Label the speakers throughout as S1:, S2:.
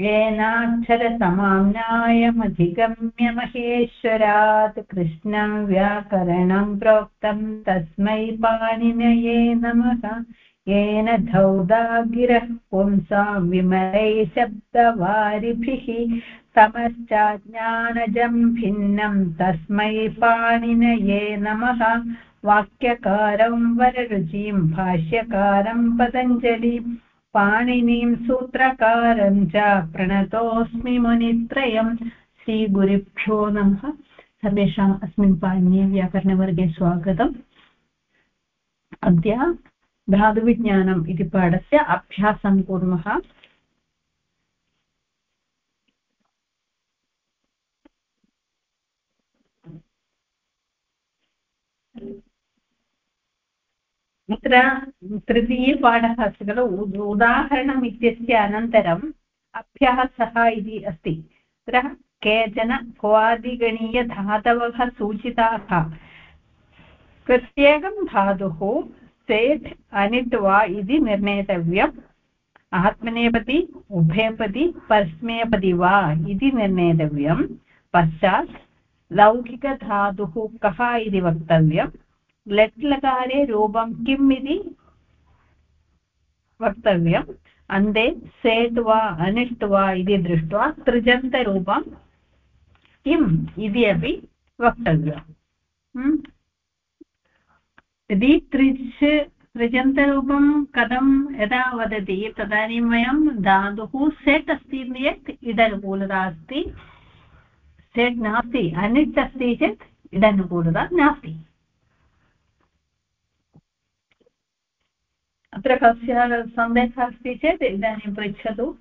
S1: येनाक्षरसमाम्नायमधिगम्य महेश्वरात् कृष्णं व्याकरणं प्रोक्तं तस्मै पाणिनये नमः। येन धौदागिरः पुंसां विमलैः शब्दवारिभिः तमश्चाज्ञानजं भिन्नं तस्मै पाणिनये नमः। वाक्यकारं वररुचिं, भाष्यकारं पतञ्जलिम् पाणिनीं सूत्रकारं च प्रणतोऽस्मि मुनित्रयं श्रीगुरुभ्यो नमः। सर्वेषाम् अस्मिन् पाणिनीयव्याकरणवर्गे स्वागतम्। अद्य धातुविज्ञानम् इति पाठस्य अभ्यासं कुर्मः। अत्र तृतीयपाठः अस्ति खलु उदाहरणम् इत्यस्य अनन्तरम् अभ्यासः इति अस्ति। अत्र केचन भ्वादिगणीयधातवः सूचिताः। प्रत्येकं धातुः सेट् अनिट् वा इति निर्णेतव्यम्। आत्मनेपदी उभयपदी परस्मैपदी वा इति निर्णेतव्यं पश्चात् लौकिकधातुः कः इति वक्तव्यम्। लट् लकारे रूपं किम् इति वक्तव्यम्। अन्ते सेट् वा अनिष्ट् वा इति दृष्ट्वा तृजन्तरूपं किम् इति अपि वक्तव्यम्। यदि त्रिच् तृजन्तरूपं कथं यदा वदति, तदानीं वयं धातुः सेट् अस्ति चेत् इडनुकूलता अस्ति। सेट् नास्ति अनिट् अस्ति चेत् इडनुकूलता नास्ति। अत्र कस्य सन्देहः अस्ति चेत् इदानीं पृच्छतु।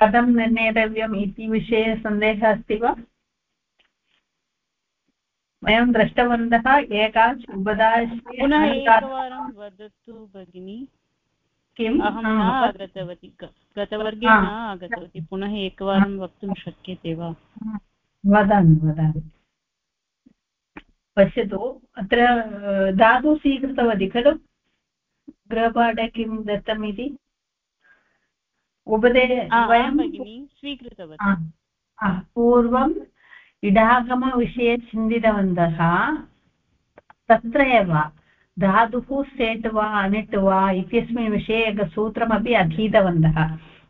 S1: कथं निर्णेतव्यम् इति विषये सन्देहः अस्ति वा? वयं दृष्टवन्तः एकाच्
S2: पुनः एकवारं वदतु भगिनि। किम्? अहं न आगतवती। गतवर्गे न आगतवती। पुनः एकवारं वक्तुं शक्यते वा?
S1: वदामि वदामि। पश्यतु। अत्र धातु स्वीकृतवती खलु? गृहपाठे किं दत्तम् इति? उपदे
S2: वयं स्वीकृतवती।
S1: पूर्वम् इडागमविषये चिन्तितवन्तः तत्र एव धातुः सेट् वा अनिट् वा इत्यस्मिन् विषये एकसूत्रमपि अधीतवन्तः।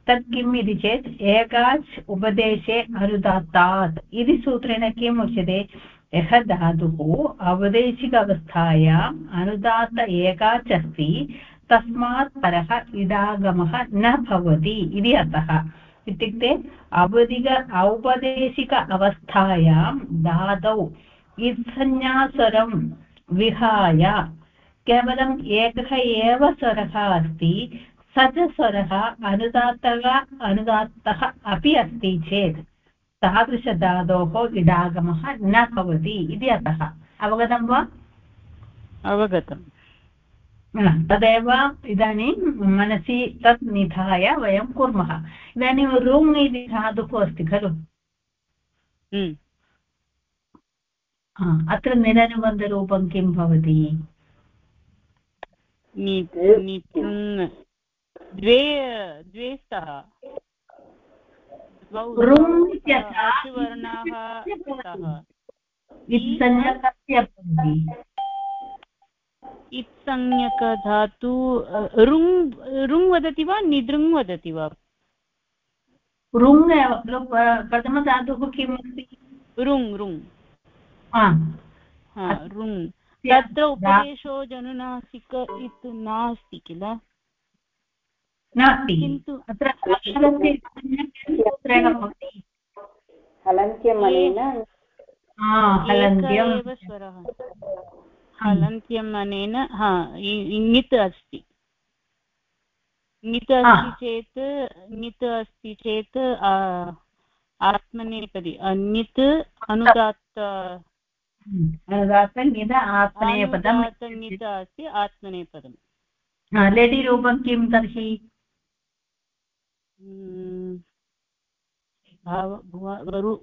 S1: तत् किम् इति चेत् एकाच् उपदेशे अनुदात्तात् इति सूत्रेण किम् उच्यते? यः धातुः अवदेशिक अवस्थायाम् अनुदात्त एकाच् अस्ति तस्मात् परः इडागमः न भवति इति अर्थः। इत्युक्ते अवधिक औपदेशिक अवस्थायां धातौ इत्संज्ञास्वरं विहाय केवलम् एकः एव स्वरः अस्ति स च स्वरः अनुदात्तः अनुदात्तः अपि अस्ति चेत्। तादृशधातोः इडागमः न भवति इति अर्थः। अवगतं वा?
S2: अवगतम्।
S1: तदेव इदानीं मनसि तत् निधाय वयं कुर्मः। इदानीं रुङ् इति धातुः अस्ति खलु।
S2: हम्म।
S1: अत्र निरनुबन्धरूपं किं भवति?
S2: द्वे द्वे स्तः इत्संज्ञकधातु रुङ् रुङ् वदति वा निदृङ् वदति वा?
S1: रुङ् प्रथमधातुः किम् अस्ति?
S2: रुङ् रुङ्। रुङ्। तत्र उपदेशो जनुनासिक इति नास्ति किल?
S1: नास्ति। किन्तु अत्र
S3: हलन्त्यमनेन
S2: एव स्वरः। हलन्त्यम् अनेन हा ङित् अस्ति। ङित् अस्ति चेत् ङित् अस्ति चेत् आत्मनेपदी अन्यत् अनुदात्त।
S1: अनुदात्त ङित आत्मनेपदम्
S2: ङित् अस्ति आत्मनेपदम्।
S1: लेडिरूपं किं तर्हि?
S2: वरु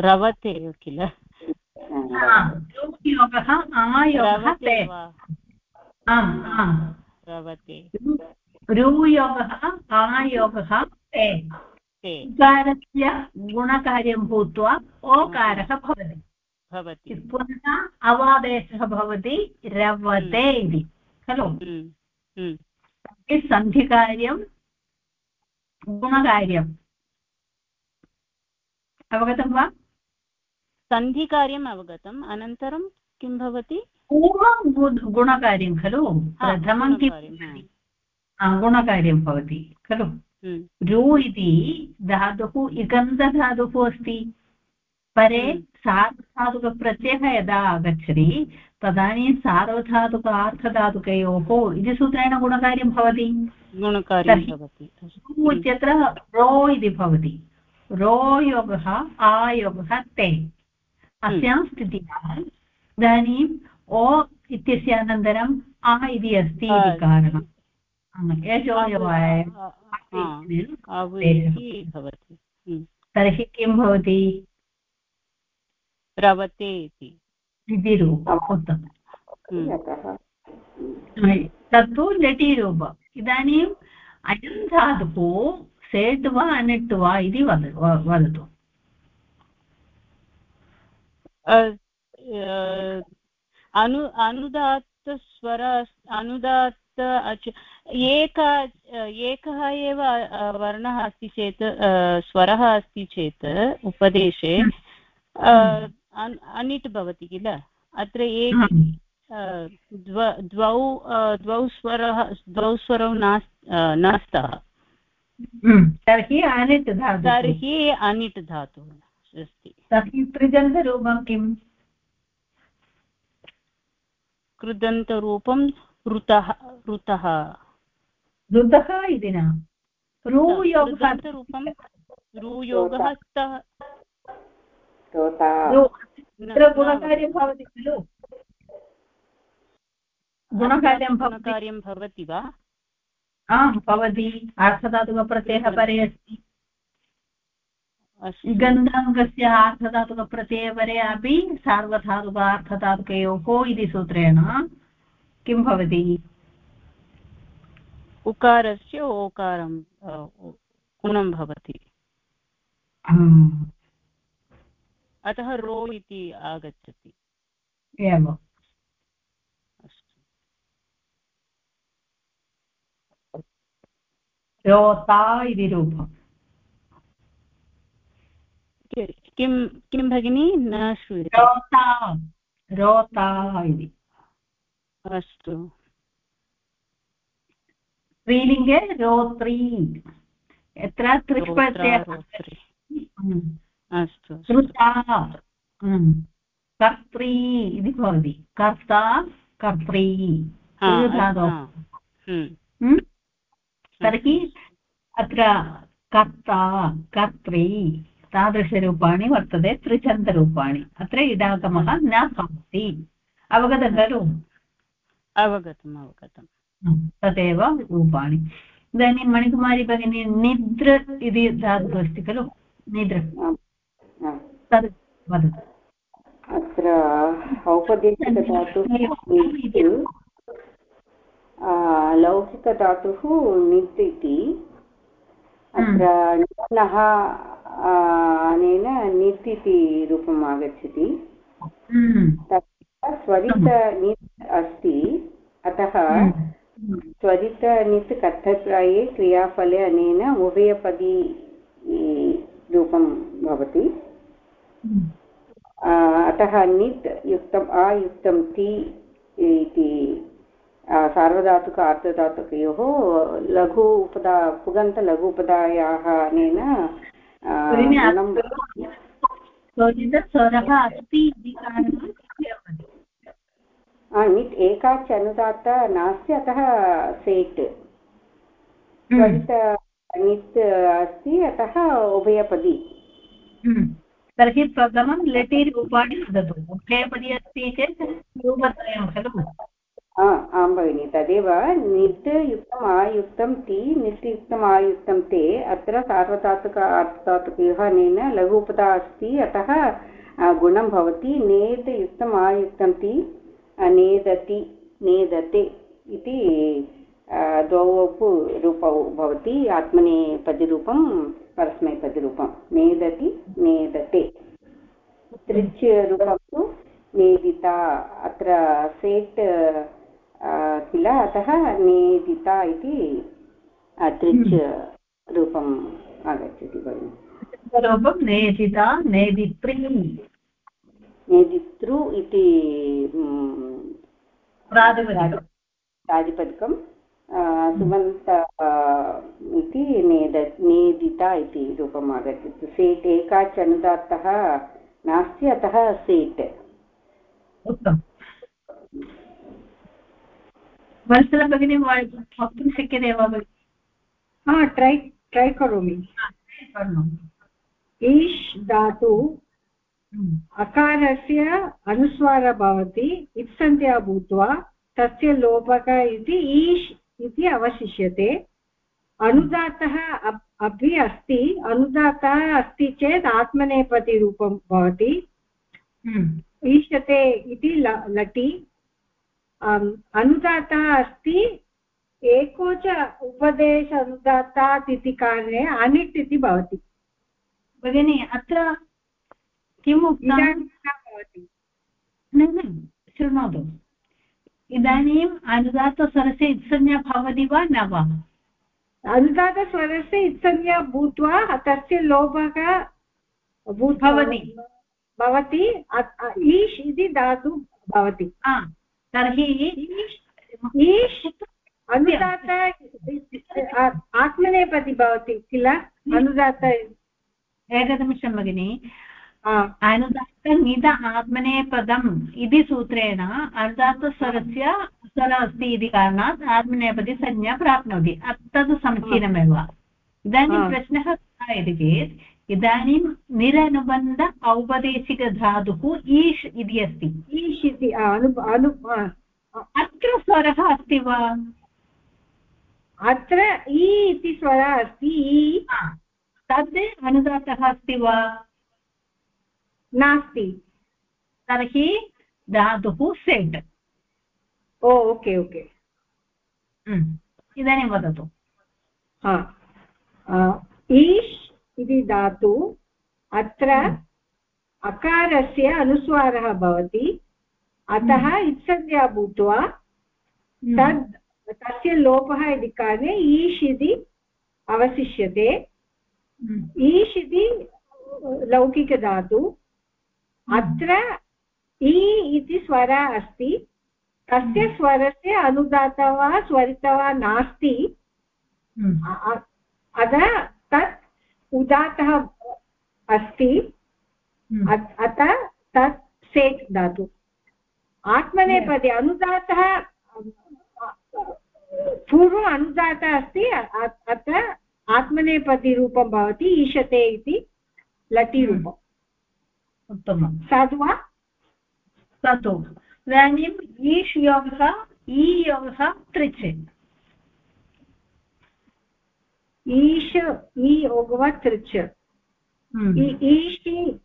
S2: रवते किल?
S1: योगः
S2: रवते
S1: रुयोगः आयोगः उकारस्य गुणकार्यं भूत्वा ओकारः भवति। भवति। पुनः अवादेशः भवति रवते हम्म। इति। खलु? हम्म। सन्धिकार्यं गुणकार्यम् अवगतं वा
S2: सन्धिकार्यम् अवगतम् अनन्तरं किं भवति
S1: पूर्वं गुणकार्यं खलु प्रथमं किं गुणकार्यं भवति खलु रु इति धातुः इगन्धधातुः अस्ति परे सार्वधातुकप्रत्ययः यदा आगच्छति तदानीं सार्वधातुकार्थधातुकयोः इति सूत्रेण गुणकार्यं भवति। इत्यत्र रो इति भवति। रो योगः आयोगः ते। अस्यां स्थित्याम् इदानीम् ओ इत्यस्य अनन्तरम् आ इति अस्ति इति कारणम्। तर्हि किं भवति?
S2: रवते इति
S1: उत्तमम्। तत्तु लटीरूप इदानीम् अयं धातुः सेट् वा अनिट् वा इति वद वदतु।
S2: अनु अनुदात्तस्वर अनुदात्त एक एकः एव वर्णः अस्ति चेत् स्वरः अस्ति चेत् उपदेशे हम्म। अनिट् भवति किल? अत्र एक द्वौ द्वौ स्वरः द्वौ स्वरौ न स्तः
S1: तर्हि अनिट् धातु।
S2: तर्हि अनिट् धातुः अस्ति।
S1: तर्हि कृजन्तरूपं किम्?
S2: कृदन्तरूपं ऋतः ऋतः।
S1: ऋतः इति न। रूयोगः
S2: रूयोगः स्तः
S1: तत्र गुणकार्यं भवति खलु?
S2: गुणकार्यं गुणकार्यं भवति? वा?
S1: आम् भवति। अर्थधातुकप्रत्ययः परे अस्ति। गन्धाङ्गस्य आर्थधातुकप्रत्यये परे अपि सार्वधातुक अर्थधातुकयोः इति सूत्रेण किं भवति?
S2: उकारस्य ओकारं गुणं भवति। अतः रो इति आगच्छति।
S1: एव रोता इति रूपम्।
S2: किं किं भगिनि? न
S1: श्रूयते। रोता रोता इति।
S2: अस्तु।
S1: स्त्रीलिङ्गे रोत्री। यत्र त्रिष्प्रत्ययः
S2: अस्तु
S1: श्रुता। कर्त्री इति भवति। कर्ता कर्त्री। तर्हि अत्र कर्ता कर्त्री तादृशरूपाणि वर्तते त्रिचन्दरूपाणि अत्र इडागमः न भवति। अवगतं खलु?
S2: अवगतम् अवगतम्।
S1: तदेव रूपाणि। इदानीं मणिकुमारी भगिनी निद्र इति धातुः अस्ति खलु? निद्र।
S3: तद् वदतु अत्र औपदेशिकधातुः लौकिकधातुः नित् इति अत्र नित्नः अनेन नित् इति रूपम् आगच्छति. तत्र स्वरित नित् अस्ति. अतः स्वरित नित् कर्थप्राये क्रियाफले अनेन उभयपदी रूपं भवति. अतः नित् युक्तम् अयुक्तं ति इति। सार्वधातुक आर्धधातुकयोः लघु उपदा पुगन्तलघु उपदायाः अनेन निट् एकाच् अनुदात्त नास्ति अतः सेट्। नित् अस्ति अतः उभयपदी।
S1: हम्म। तर्हि प्रथमं लटि रूपाणि वदतु। उभयपदी अस्ति चेत् रूपत्रयं खलु?
S3: आं भगिनि, तदेव नित् आयुक्तं ति नित् युक्तम् आयुक्तं ते, अत्र सार्वधातुक अर्थधातुकयोः अनेन लघुपदा अस्ति, अतः गुणं भवति नेद् युक्तम् आयुक्तं ति नेदति नेदते इति द्वौ रूपौ भवति आत्मनेपदिरूपं परस्मैपदिरूपं। नेदति नेदते त्रिच् रूपं तु नेदिता अत्र सेट् किल? अतः नेदिता इति त्रिच् रूपम् आगच्छति भगिनि।
S1: रूपं नेदिता नेदित्री
S3: नेदितृ इति
S1: प्रातिपदिकं
S3: सुमन्त इति नेद नेदिता इति रूपम् आगच्छति सेट् एकाच् अनुदात्तः नास्ति अतः सेट्
S1: उत्तमम् वत्सला भगिनी वक्तुं शक्यते वा
S4: भगिनि ट्रै ट्रै करोमि ईश् धातु हम्म। अकारस्य अनुस्वारः भवति इत्सन्ध्या भूत्वा तस्य लोपः इति ईश् इति अवशिष्यते। अनुदातः अपि अस्ति। अनुदातः अस्ति चेत् आत्मनेपदिरूपं भवति। हम्म। ईष्यते इति लटि। अनुदातः अस्ति। एकोच उपदेश अनुदातात् इति कारणे अनिट् इति भवति।
S1: भगिनि अत्र किम् उक्तं भवति। न शृणोतु। इदानीम् अनुदातस्वरस्य इत्संज्ञा भवति वा न वा?
S4: अनुदातस्वरस्य इत्संज्ञा भूत्वा तस्य लोभः भवति। भवति। ईश् इति धातु भवति।
S1: तर्हि
S4: ईश् अनुदात आत्मनेपदी भवति किल? अनुदात
S1: एकनिमिषं भगिनि। अनुदात्तनिद आत्मनेपदम् इति सूत्रेण अनुदात्तस्वरस्य स्वर अस्ति इति कारणात् आत्मनेपदी संज्ञा प्राप्नोति। तद् समीचीनमेव। इदानीं प्रश्नः कः इति चेत् इदानीं निरनुबन्ध औपदेशिकधातुः ईश् इति अस्ति।
S4: ईश् इति
S1: अत्र स्वरः अस्ति वा?
S4: अत्र इ इति स्वरः अस्ति
S1: तद् अनुदातः अस्ति वा?
S4: नास्ति।
S1: तर्हि धातुः सेट्
S4: ओ ओके ओके।
S1: इदानीं वदतु।
S4: ईश् इति धातु अत्र अकारस्य अनुस्वारः भवति। अतः इत्संज्ञा भूत्वा तद् तस्य लोपः इति कारणे ईश् इति अवशिष्यते। ईश् इति लौकिकधातु। अत्र इ इति स्वर अस्ति। तस्य हम्म। स्वरस्य अनुदातः वा स्वरितः वा नास्ति हम्म। अतः तत् उदातः अस्ति। हम्म। अतः तत् सेट् दातु। आत्मनेपदे अनुदातः पूर्वम् अनुदातः अस्ति अत्र आत्मनेपदिरूपं भवति ईशते इति लटिरूपम्
S1: उत्तमं
S4: साधु वा?
S1: ततो। इदानीम् ईश् योगः ई योगः त्रिच्।
S4: ईश ई योगः त्रिच्? हम्म। ईशि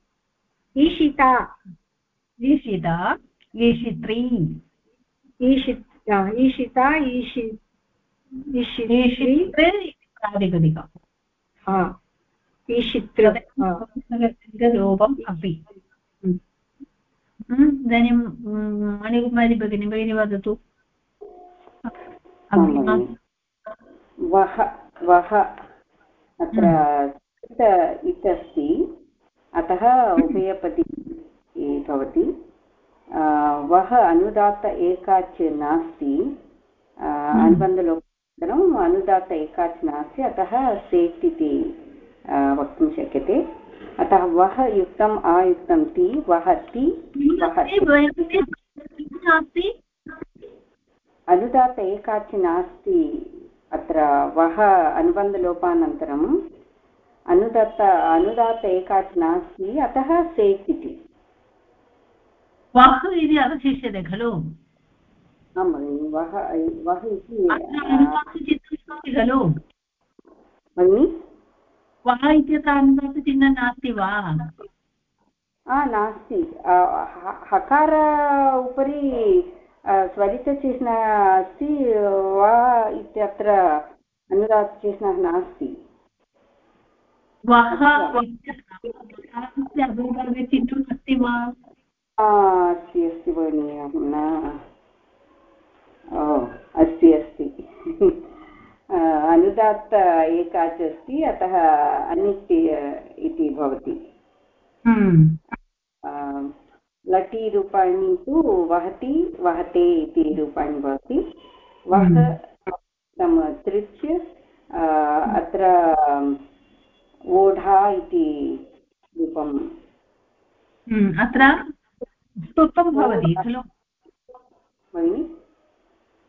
S4: ईशिता
S1: ईशिता ईशित्री
S4: ईशि ईशिता ईशि ईशित्री
S1: प्रातिपदिका
S4: हा। ईशित्ररूपम्
S1: अपि। इदानीं मणिकुमारी भगिनी भगिनी वदतु।
S3: वः वः अत्र इत् अस्ति। अतः उभयपदी भवति। वः अनुदात्त एकाच् नास्ति। अनुबन्धलोकनन्तरम् अनुदात्त एकाच् नास्ति। अतः सेट् इति वक्तुं शक्यते अतः वः युक्तम् आयुक्तं ति वहति अनुदात एकाचि नास्ति अत्र वः अनुबन्धलोपानन्तरम् अनुदत्त अनुदात एकाचि नास्ति अतः सेट् इति
S1: वः इति अवशिष्यते खलु
S3: आं भगिनि वः वः इति
S1: खलु
S3: भगिनि
S1: वः इत्यत्र अनुदातचिह्नं नास्ति वा?
S3: नास्ति। हकार उपरि स्वरितचिह्न अस्ति वा इत्य अत्र अनुदात्तचिह्नः नास्ति
S1: चिह्नम् अस्ति वा?
S3: अस्ति अस्ति भगिनि अस्ति अस्ति। अनुदात्त एकाच् अस्ति अतः अनिट् इति भवति। हम्म। लटि रूपाणि तु वहति वहते इति रूपाणि भवति। वह हम्म। अत्र ओढा इति रूपं।
S1: हम्म, अत्र स्तुत्वं भवति खलु?
S3: भगिनि?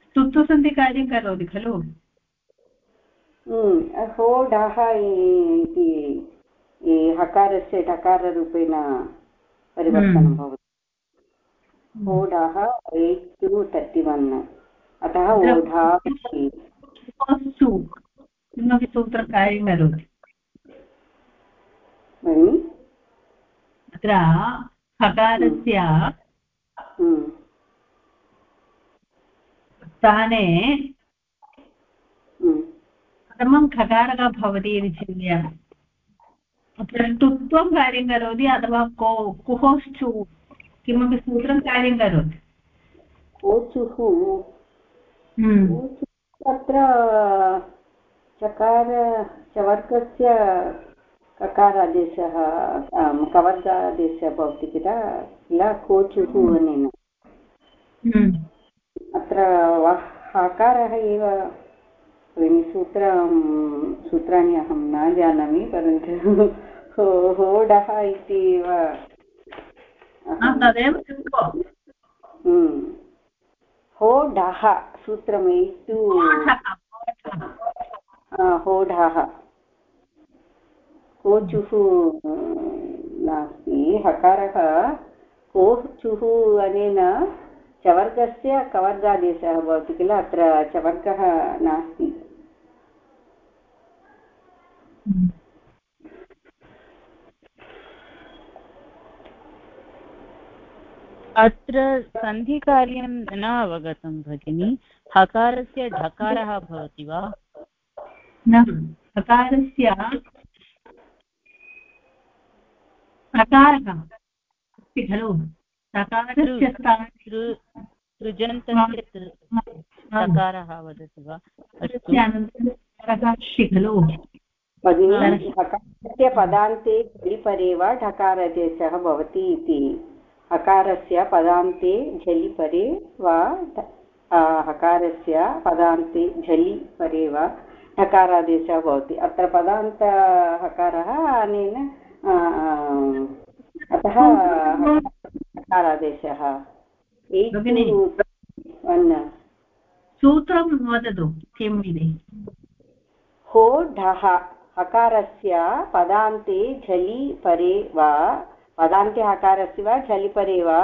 S1: स्तुत्वसन्धिकार्यं करोति खलु?
S3: होडः इति हकारस्य ढकाररूपेण परिवर्तनं। भवति होडः एय्ट् टु तर्टि वन् अतः ओढा
S1: किमपि सूत्रकार्यं करोति अत्र हकारस्य। स्थाने प्रथमं खकारः भवति इति चिन्तयामि। अत्र टुत्वं कार्यं करोति अथवा को कुहोश्चु किमपि सूत्रं कार्यं करोति।
S3: ओचुः तत्र चकार चवर्गस्य ककारादेशः कवर्गादेशः भवति किल? किल कोचुः अनेन अत्र हकारः एव भगिनि सूत्रं सूत्राणि अहं न जानामि परन्तु होडः इति एव
S1: तदेव
S3: होडः सूत्रम् एतु होढः कोचुः नास्ति हकारः। कोचुः अनेन चवर्गस्य कवर्गादेशः भवति किल? अत्र चवर्गः नास्ति।
S2: अत्र सन्धिकार्यं न अवगतं भगिनि। हकारस्य ढकारः भवति वा?
S1: न हकारस्य हकारः अस्ति खलु।
S2: वदति वा?
S1: अस्ति खलु।
S3: हकारस्य पदान्ते झलिपरे वा ढकारदेशः भवति इति। हकारस्य पदान्ते झलिपरे वा हकारस्य पदान्ते झलिपरे वा हकारादेशः भवति। अत्र पदान्त हकारः अनेन अतः हकारादेशः
S1: सूत्रं वदतु किम् इति?
S3: हो ढः। हकारस्य पदान्ते झलि परे वा पदान्ते हकारस्य वा झलि परे वा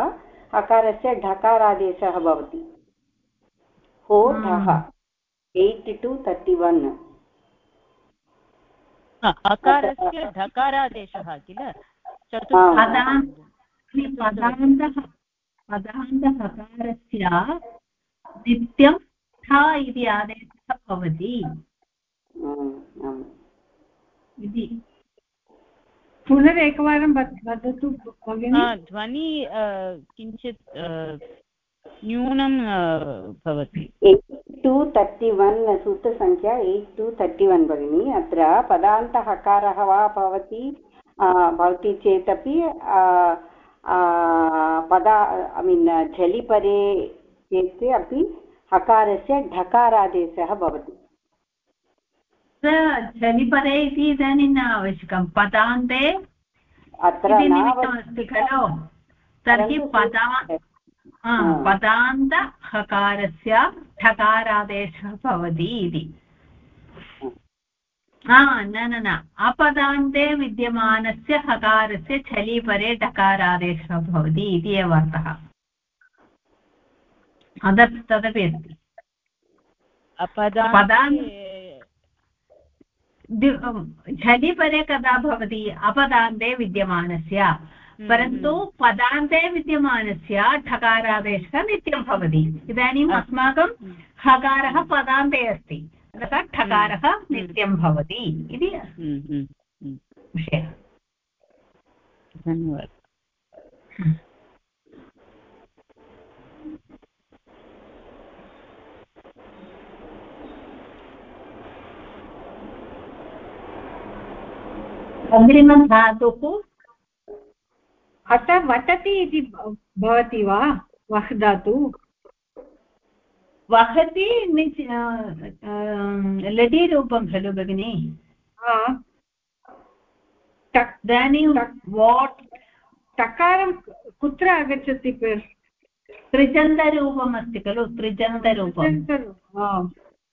S3: हकारस्य ढकारादेशः भवति। हो ढः एय्ट् टु तर्टि वन्
S2: हकारस्य ढकारादेशः किल?
S1: पदान्तः पदान्तहकारस्य नित्यं ठ इति आदेशः भवति। इति।
S4: पुनरेकवारं वदतु
S2: ध्वनि किञ्चित् न्यूनं भवति।
S3: एय्ट् टु तर्टि वन् सूत्रसङ्ख्या एय्ट् टु तर्टि वन् भगिनि। अत्र पदान्तहकारः वा भवति भवति चेदपि पदा ऐ मीन् झलिपरे चेत् अपि हकारस्य ढकारादेशः भवति।
S1: झलिपरे इति इदानीं न आवश्यकं। पदान्ते
S3: अत्र
S1: अस्ति खलु। तर्हि पदा पदान्तहकारस्य ठकारादेशः भवति इति। न न न। अपदान्ते विद्यमानस्य हकारस्य छलीपरे डकारादेशः भवति इति एव अर्थः। तदपि अस्ति। झलिपरे कदा भवति? अपदान्ते विद्यमानस्य। हम्म, परन्तु हम्म। पदान्ते विद्यमानस्य ठकारादेशः नित्यं भवति। इदानीम् अस्माकं हकारः पदान्ते अस्ति। ठकारः
S2: हम्म।
S1: नित्यं भवति इति विषयः।
S2: धन्यवादः।
S1: अग्रिमधातुः
S4: अतः वटति इति भवति वा? वह् धातु?
S1: वहति लटीरूपं खलु भगिनि। इदानीं वाट्।
S4: टकारं कुत्र आगच्छति?
S1: त्रिजन्तरूपम् अस्ति खलु त्रिजन्तरूपम्।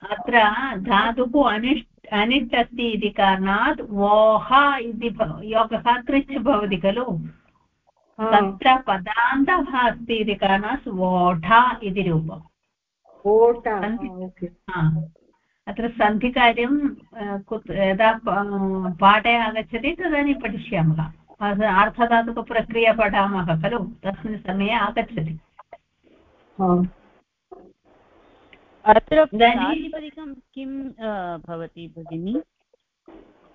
S1: अत्र धातुः अनिष् अनिट् अस्ति इति कारणात् वोः इति योगः त्रिच् भवति खलु। तत्र पदान्तः अस्ति इति कारणात् वोढा इति रूपम्। अत्र सन्धिकार्यं यदा पाठे आगच्छति तदानीं पठिष्यामः। अर्थधातुकप्रक्रिया पठामः खलु। तस्मिन् समये आगच्छति।
S2: अत्र प्रातिपदिकं किं भवति भगिनि?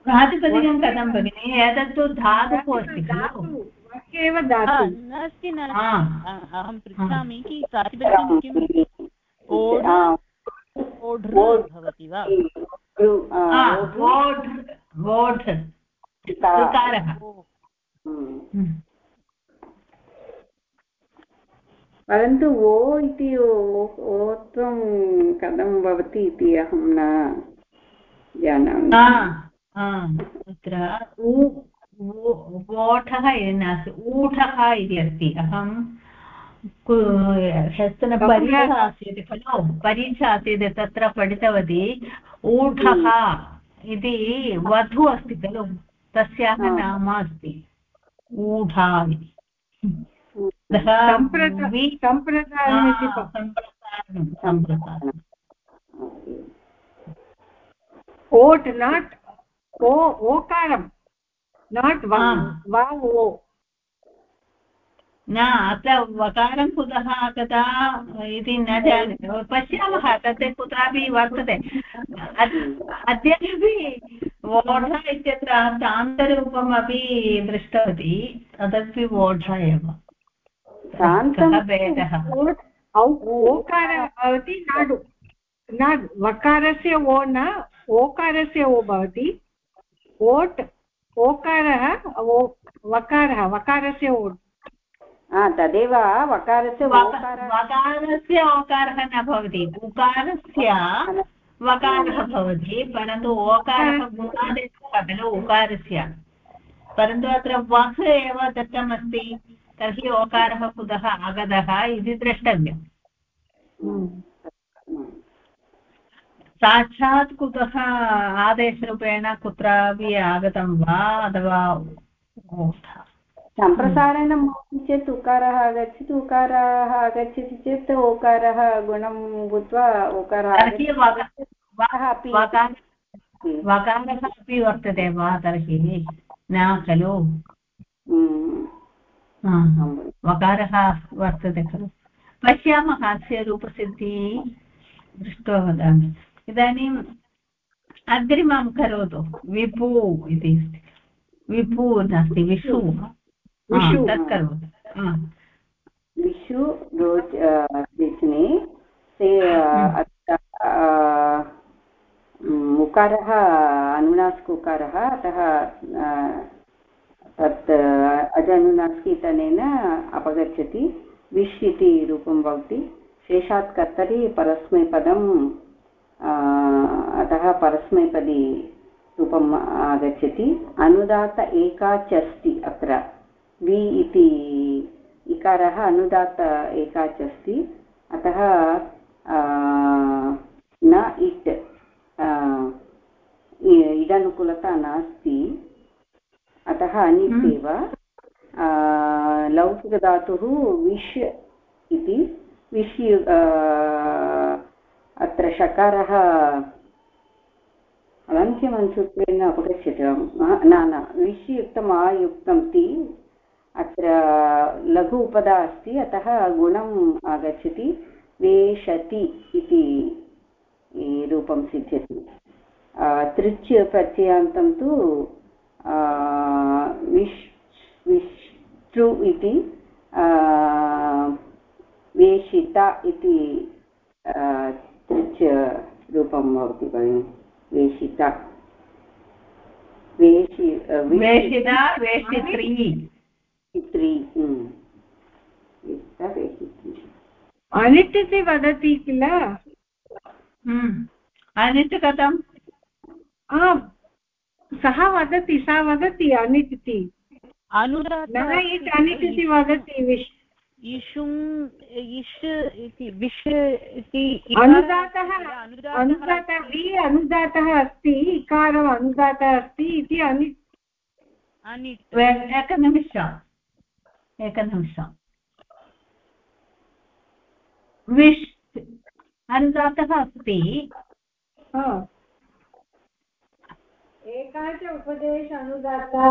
S1: प्रातिपदिकं कथं भगिनि? एतत्तु धातुः अस्ति खलु।
S4: एव
S2: नास्ति अहं पृच्छामि कि प्रातिपदिकं किम् भवति वा?
S3: परन्तु ओ इति ओत्वं कथं भवति इति अहं न जानामि।
S1: तत्र ओठः नास्ति ऊठः इति अस्ति। अहं ह्यस्तन परीक्षा आसीत् खलु परीक्षा आसीत् तत्र पठितवती ऊठः इति वधु अस्ति खलु तस्याः नाम अस्ति ऊढा इति।
S4: ओट् नाट् ओ ओकारं। नाट् वा ओ।
S1: न अत्र वकारं कुतः आगता इति न जाने। पश्यामः तत् कुत्रापि वर्तते। अद्यापि वोढ इत्यत्र शान्तरूपम् अपि दृष्टवती तदपि वोढ एव। कः भेदः
S4: ओकारः भवति नाडु। नाड् वकारस्य ओ न ओकारस्य ओ भवति। ओट् ओकारः वकारः वकारस्य ओट्
S3: तदेव वकारस्य
S1: वकारस्य ओकारः न भवति। उकारस्य वकारः भवति परन्तु ओकारः गुणादेशः खलु उकारस्य। परन्तु अत्र वह् एव दत्तमस्ति। तर्हि ओकारः कुतः आगतः इति द्रष्टव्यम्। साक्षात् कुतः आदेशरूपेण कुत्रापि आगतं वा अथवा
S3: सम्प्रसारणं भवति चेत् उकारः आगच्छति उकारः आगच्छति चेत् ओकारः गुणं भूत्वा ओकारः
S1: वकारः अपि वर्तते वा तर्हि? न खलु। वकारः वर्तते खलु पश्यामः अस्य रूपसिद्धिः दृष्ट्वा वदामि इदानीम् अग्रिमं करोतु विभु इति विभु नास्ति विषु विषु तत् करोतु
S3: विषु द्विचने ते उकारः अनुनासिक उकारः अतः तत् अजनुनासिकतनेन अपगच्छति। विश् इति रूपं भवति। शेषात् कर्तरि परस्मैपदम् अतः परस्मैपदी रूपम् आगच्छति। अनुदात एकाच् अस्ति अत्र। वि इति इकारः अनुदात एकाच् अतः न इट् इडानुकूलता नास्ति। अतः अनिट् हम्म। लौकिकधातुः विश् इति विश् अत्र षकारः अलङ्क्यमन्सूत्रेण अपगच्छति न न विश्युक्तम् आयुक्तं ति अत्र लघु उपदा अस्ति अतः गुणम् आगच्छति वेशति इति रूपं सिद्ध्यति तृच् प्रत्ययान्तं तु विश् विष्टृ इति वेशिता इति तृच् रूपं भवति भगिनि। वेशिता। वेशि
S1: वेशिता वेशित्री।
S4: अनिट् इति वदति किल?
S1: अनिट् कथम्
S4: आम्। सः वदति सा वदति अनिट् इति अनिट् इति वदति विश्
S2: इषुम् इष् इति विश् इति
S4: अनुदातः अनुदातः वि अनुदातः अस्ति इकारम् अनुदातः अस्ति इति अनिट्
S1: एकनिमिषम् एकनिमिषम्। विश् अनुदातः अस्ति।
S4: एका च उपदेश अनुदाता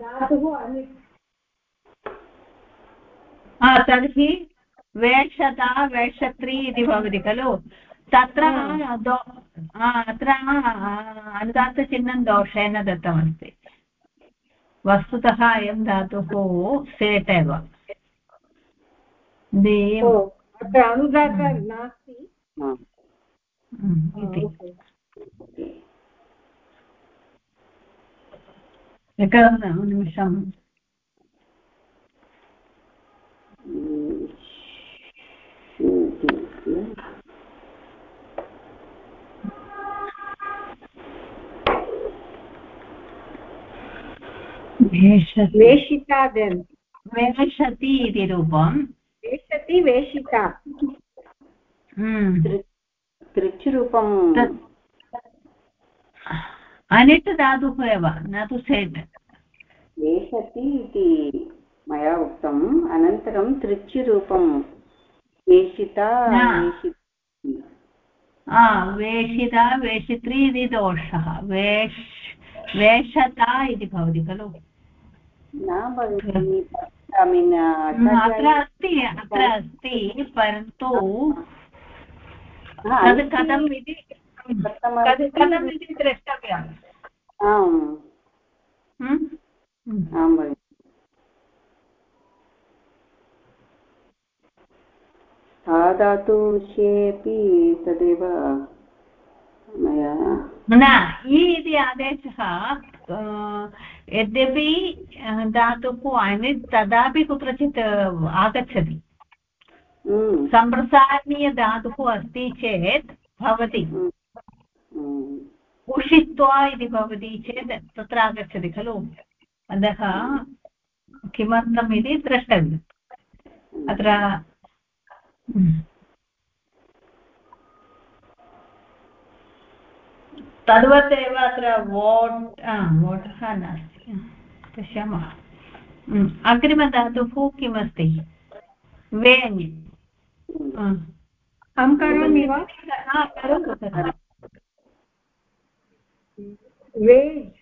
S4: धातुः अनिट्
S1: तर्हि वेषता वेषत्री इति भवति खलु? तत्र अत्र अनुदात्तचिह्नं दोषेण दत्तमस्ति। वस्तुतः अयं धातुः सेट् एव।
S4: अनुदातः नास्ति।
S1: एकनिमिषम्
S4: वेशिता देन्
S1: वेषति इति रूपं
S4: वेषति वेशिता
S3: तृच्रूपम्
S1: अनिट् धातुः एव न तु सेट्
S3: वेषति इति मया उक्तम् अनन्तरं तृच्यरूपं वेशिता
S1: वेशिता वेशित्री इति दोषः वेश् वेषता इति भवति खलु
S3: न भगिनि
S1: अत्र अस्ति अत्र अस्ति परन्तु तद् कथम् इति कथम् इति द्रष्टव्यम्
S3: आम् आं भगिनि धातु विषयेपि तदेव मया
S1: न इ इति आदेशः यद्यपि धातुः अनित् तदापि कुत्रचित् आगच्छति। सम्प्रसारणीयधातुः अस्ति चेत् भवति। उषित्वा इति भवति चेत् तत्र आगच्छति खलु? अतः किमर्थम् इति द्रष्टव्यम्। अत्र तद्वत् एव अत्र वोट् वोटः नास्ति। पश्यामः। अग्रिमधातुः किमस्ति? वेन्
S4: अहं करोमि वा?
S1: करोतु।
S4: वेज्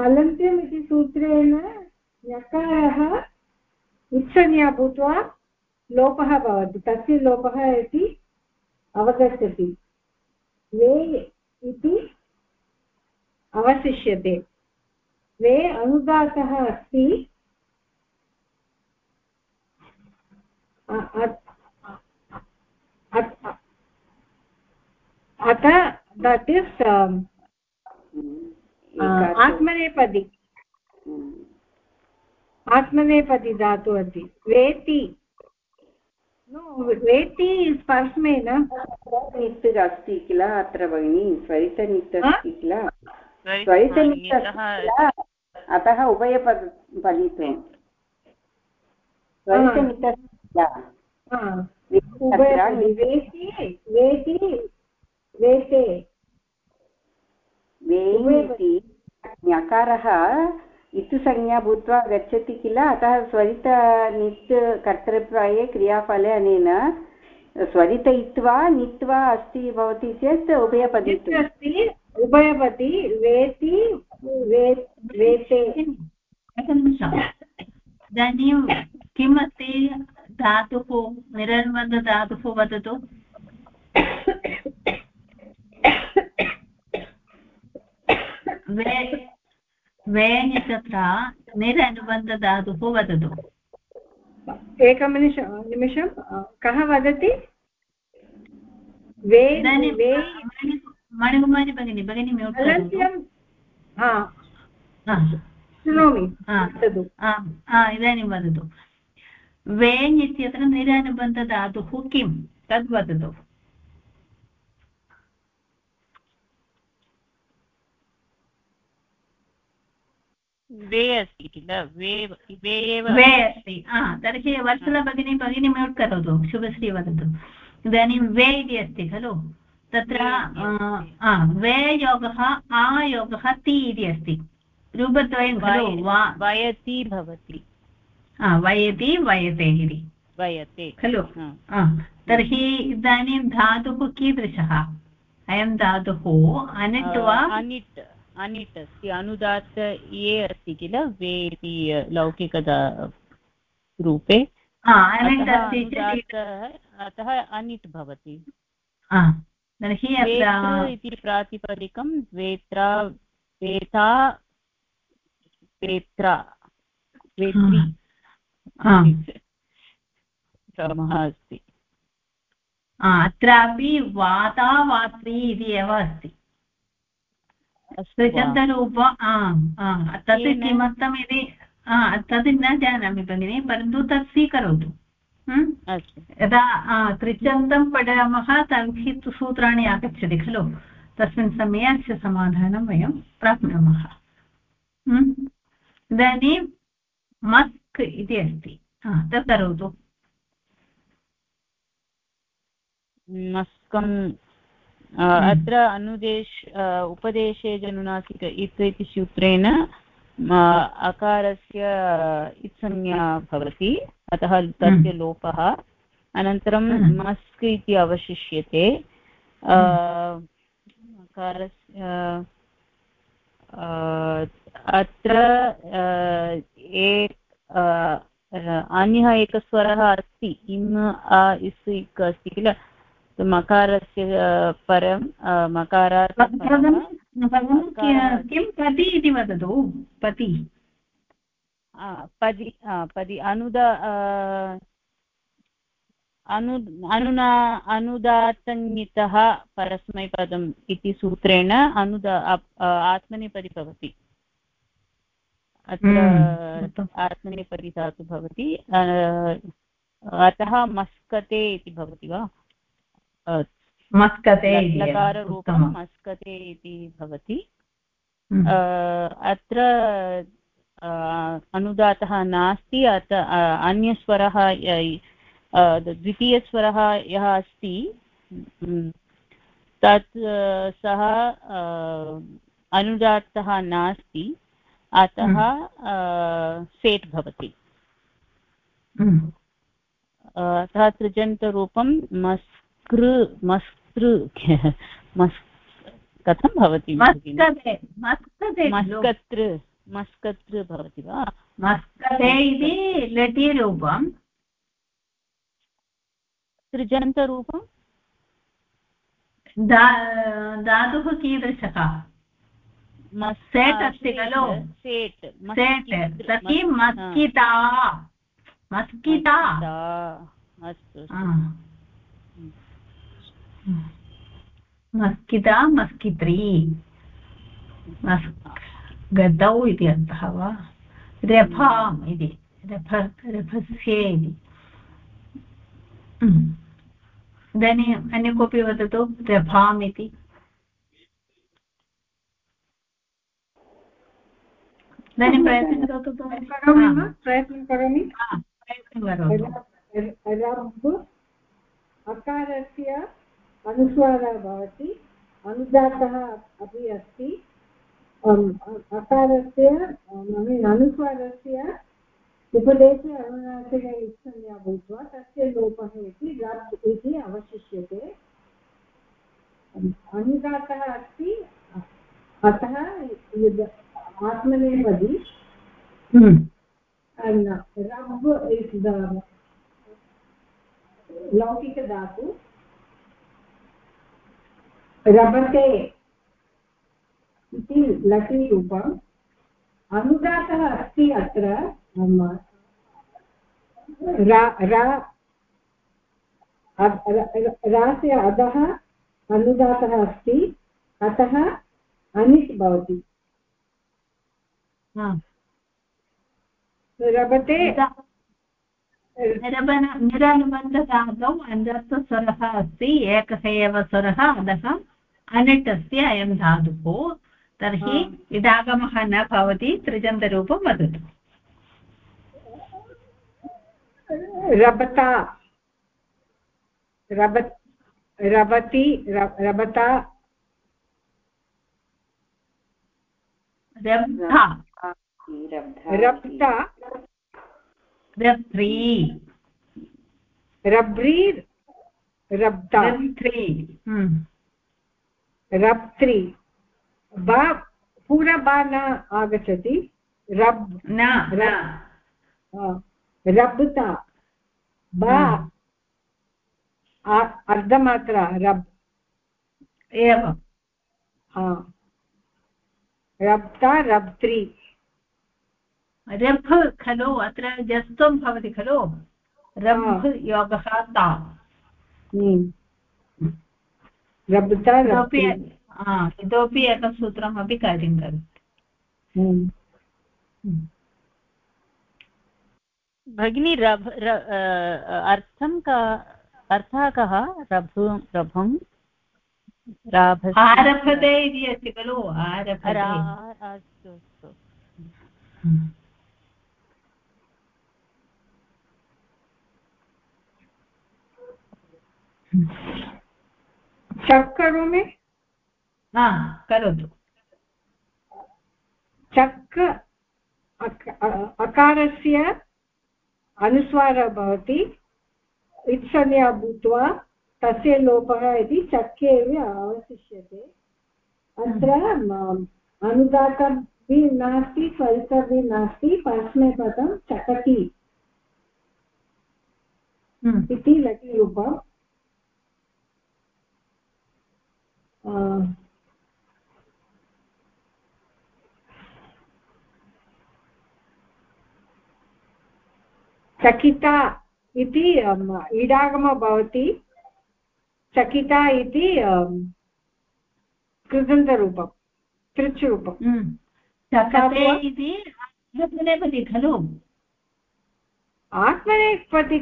S4: हलन्त्यम् इति सूत्रेण यकारः उत्संज्ञा भूत्वा लोपः भवति, तस्य लोपः इति अवगच्छति। वे इति अवशिष्यते। वे अनुदातः अस्ति। अतः दट् इस् आत्मनेपदी आत्मनेपदी धातु अस्ति वेति वेति स्पर्शमेन
S3: निट् अस्ति किल अत्र भगिनि स्वरितनिट् अस्ति किल स्वरितनिट् अतः उभयपद फलितुं अस्ति
S4: वेति वेति वेते
S3: वेति ञकारः इत्संज्ञा भूत्वा गच्छति किल? अतः स्वरित नित् कर्तृप्राये क्रियाफले अनेन स्वरित इत्वा नीत्वा अस्ति भवति चेत् उभयपदी
S4: अस्ति उभयपदी वेति वेते।
S1: इदानीं किम् अस्ति धातुः निरन्बन्धधातुः वदतु? वेन् इत्यत्र निरनुबन्धधातुः वदतु।
S4: एकं निमिष निमिषं कः वदति? वे
S1: मणिकुमारी भगिनी भगिनी
S4: शृणोमि
S1: इदानीं वदतु। वेन् इत्यत्र निरनुबन्धधातुः किं? तद् वदतु।
S2: वे अस्ति किल वे वे एव
S1: वे अस्ति तर्हि वर्षला भगिनी भगिनी म्यूट् करोतु शुभश्री वदतु। इदानीं वे इति अस्ति खलु? तत्र वे योगः आयोगः ति इति अस्ति। रूपद्वयं खलु?
S2: वयति भवति।
S1: वयति वयते इति।
S2: वयते
S1: खलु? तर्हि इदानीं धातुः कीदृशः? अयं धातुः अनिट् वा?
S2: अनिट्। अनिट् अस्ति अनुदात् ये अस्ति किल वे इति लौकिकदा रूपे अतः अनिट् भवति
S1: तर्हि
S2: इति प्रातिपदिकं वेत्रा वेता वेत्रा वेत्री क्रमः अस्ति
S1: अत्रापि वातावात्री इति एव अस्ति. सृजन्तरूप तत् किमर्थम् इति तद् न जानामि भगिनि परन्तु तत् स्वीकरोतु यदा त्रिचन्तं पठामः तर्हि सूत्राणि आगच्छति खलु तस्मिन् समये अस्य समाधानं वयं प्राप्नुमः इदानीं मस्क् इति अस्ति तत् करोतु
S2: मस्कं। अत्र अनुदेश उपदेशे जनुनासिक इत् इति सूत्रेण अकारस्य इत्संज्ञा भवति अतः तस्य हम्म। लोपः अनन्तरं हम्म। मस्क् इति अवशिष्यते अकारस्य अत्र एक अन्यः एकस्वरः अस्ति इम् इस् इक् अस्ति किल मकारस्य परं मकारात्
S1: किं पति इति वदतु? पति।
S2: पदि पदि अनुद अनु अनुना अनुदातन्यतः परस्मैपदम् इति सूत्रेण अनुदा आत्मनेपदी भवति। अत्र हम्म, आत्मनेपदी धातु भवति। अतः मस्कते इति भवति वा?
S1: मस्कते
S2: लकाररूपं मस्कते इति भवति हम्म। अत्र अनुदातः नास्ति अत अन्यस्वरः द्वितीयस्वरः यः अस्ति हम्म, तत् सः अनुदातः नास्ति अतः हम्म। सेट् भवति अतः तृजन्तरूपं मस् कृ मस्कृ मस् कथं भवति मस्कतृ मस्कतृ भवति वा?
S1: मस्कते इति लटीरूपं
S2: सृजन्तरूपं
S1: धातुः कीदृशः? सेट् अस्ति खलु?
S2: सेट्
S1: सेट् तर्हि मस्किता। मस्किता।
S2: अस्तु
S1: मस्किता मस्कित्री मस् गतौ इति अर्थः वा रफाम् इति रफ रफस्ये इति इदानीम् अन्य कोऽपि वदतु रफाम् इति इदानीं प्रयत्नं करोतु
S4: प्रयत्नं करोमि प्रयत्नं करोतु अकारस्य अनुस्वारः भवति अनुदातः अपि अस्ति। अकारस्य अनुस्वारस्य उपदेशे अनुनासिके इत्संज्ञा भूत्वा तस्य लोपः इति इति अवशिष्यते। अनुदातः अस्ति अतः आत्मनेपदी रब् इस् लौकिकधातु। रभते इति लटि रूपम् अनुदातः अस्ति अत्र रास्य अधः अनुदातः अस्ति अतः अनिट् भवति। रभते
S1: निरनुबन्धधातौ अञ्जत्वस्वरः अस्ति एकः एव स्वरः अधः। अनिट् अस्ति अयं धातुः तर्हि इडागमः न भवति त्रिजन्तरूपं वदतु।
S4: रभता रब रभति रभता
S1: रब्धा।
S4: रब्धा।
S1: रब्ध्री
S4: रब्री रब्धा।
S1: रब्ध्री
S4: रब्त्री बा पूरा बा न आगच्छति। रब्
S1: न
S4: रब्ता। बा अर्धमात्रा रब्।
S1: एवं।
S4: रब्ता रब्त्री
S1: रब् खलु अत्र जस्त्वं भवति खलु। रब् योगः ता। इतोपि इतोपि एकं सूत्रम् अपि कार्यं करोति।
S4: हम्म।
S2: भगिनी रभ अर्थं का अर्थः कः? रभु रभम्
S1: आरभते इति अस्ति खलु आरभते।
S2: अस्तु अस्तु।
S4: चक् करोमि
S1: हा करोतु
S4: चक् अकारस्य अनुस्वारः भवति इत्संज्ञा भूत्वा तस्य लोपः इति चक्के एव अवशिष्यते। अत्र अनुदातमपि नास्ति स्वरितमपि नास्ति परस्मैपदं चकति हम्म। इति लघुरूपम्। चकिता इति इडागमः भवति। चकिता इति कृदन्तरूपं तृच्रूपम्
S1: हम्म। चकते इति आत्मनेपति खलु?
S4: आत्मनेपति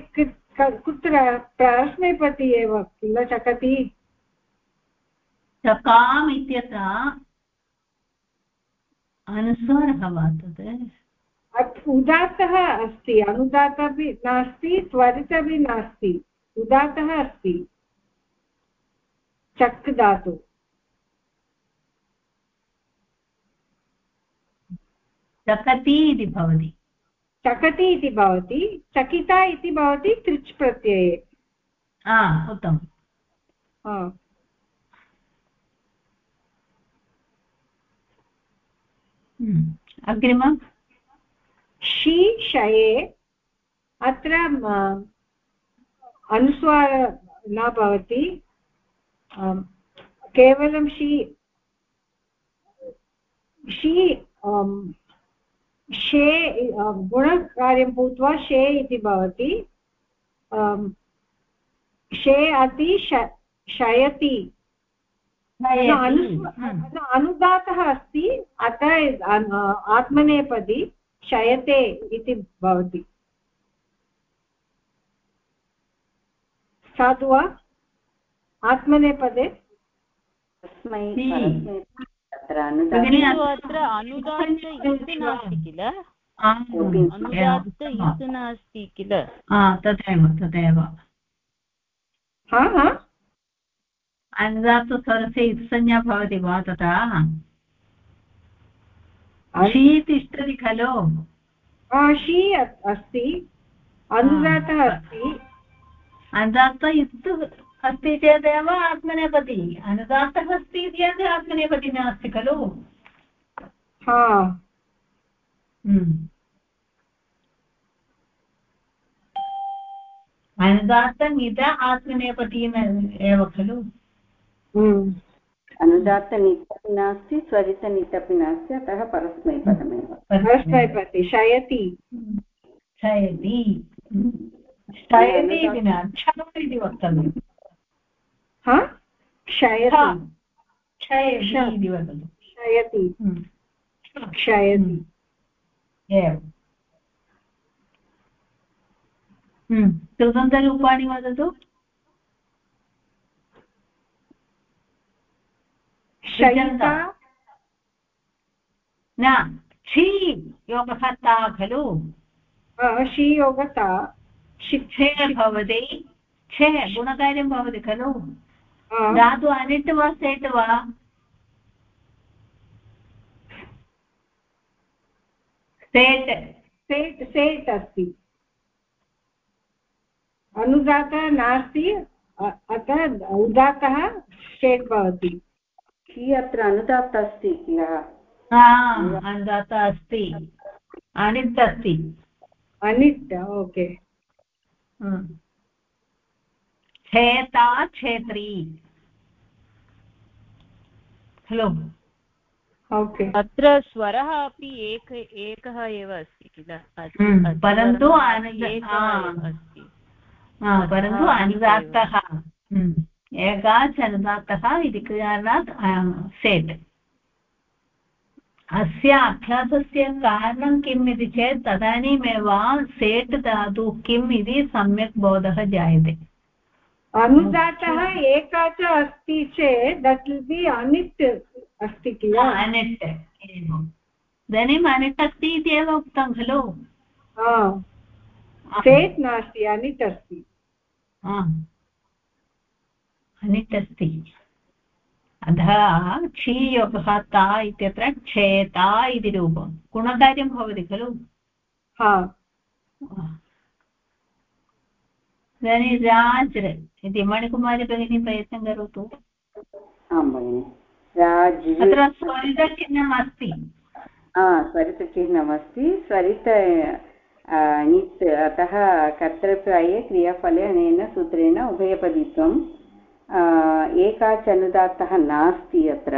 S4: कुत्र प्रश्नेपति एव किल चकति?
S1: चकाम् इत्यत्र अनुस्वारः वा तत्
S4: उदात्तः अस्ति अनुदात अपि नास्ति त्वरित अपि नास्ति उदात्तः अस्ति। चक् धातु।
S1: चकति इति भवति।
S4: चकति इति भवति चकिता इति भवति तृच् प्रत्यये।
S1: उत्तमम्। अग्रिमम्
S4: शीशये अत्र अनुस्वार न भवति। केवलं शी शी शे गुणकार्यं भूत्वा शे इति भवति। शे अति शयति। अनुदातः अस्ति अतः आत्मनेपदी शयते इति भवति। साधु वा? आत्मनेपदे?
S2: अत्र अनुदात्त इति नास्ति किल? अनुदात्त इति नास्ति किल?
S1: तदेव तदेव अनुदात्तस्वरस्य इत्संज्ञा भवति वा तथा शी तिष्ठति खलु
S4: शी अस्ति अनुदातः अस्ति।
S1: अनुदात्त इत् अस्ति चेदेव आत्मनेपदी। अनुदात्तः अस्ति चेत् आत्मनेपदी नास्ति खलु।
S4: हा।
S1: हम्म। आत्मनेपदी एव खलु।
S4: हम्म।
S3: अनुदात्तनित् अपि नास्ति स्वरितनित् अपि नास्ति अतः परस्मैपदमेव।
S4: परस्मैपदि शयति।
S1: शयति। शयति इति न क्षम इति वक्तव्यं
S4: क्षयति।
S1: क्षयति इति वदतु।
S4: क्षयति
S1: हम्म।
S4: क्षयति।
S1: एवं हम्म। कृदन्तरूपाणि वदतु न क्षी योगः ता खलु
S4: शीयोगता
S1: क्षे भवति क्षे गुणकार्यं भवति खलु धातु अनिट् वा सेट् वा सेट्
S4: सेट् सेट् अस्ति अनुदातः नास्ति अतः उदात्तः सेट् भवति
S3: कि अत्र अनुदात्त अस्ति किल?
S1: अनुदात्त अस्ति। अनिट् अस्ति।
S4: अनिट् ओके।
S1: क्षेता क्षेत्री। खलु
S2: ओके। अत्र स्वरः अपि एक एकः एव अस्ति किल?
S1: हम्म, परन्तु परन्तु अनुदात्तः। हम्म, एकाच् अनुदात्तः इति कारणात् सेट्। अस्य अभ्यासस्य कारणं किम् इति चेत् तदानीमेव सेट् धातु किम् इति सम्यक् बोधः जायते।
S4: अनुदातः एका च अस्ति चेत् दट् विल् बि अनिट् अस्ति किल?
S1: अनिट् इदानीम् अनिट् अस्ति इति एव उक्तं खलु?
S4: चेत् नास्ति अनिट् अस्ति।
S1: अनिट् अस्ति अधः क्षीयोगः ता इत्यत्र क्षेता इति रूपं। गुणकार्यं भवति खलु? इदानीं राज् इति मणिकुमारी भगिनी प्रयत्नं करोतु।
S3: आं भगिनि।
S1: अत्र स्वरितचिह्नम् अस्ति।
S3: स्वरितचिह्नमस्ति स्वरित अतः कर्तृप्राये क्रियाफले अनेन सूत्रेण उभयपदित्वम्। एकाच् अनुदात्तः नास्ति अत्र।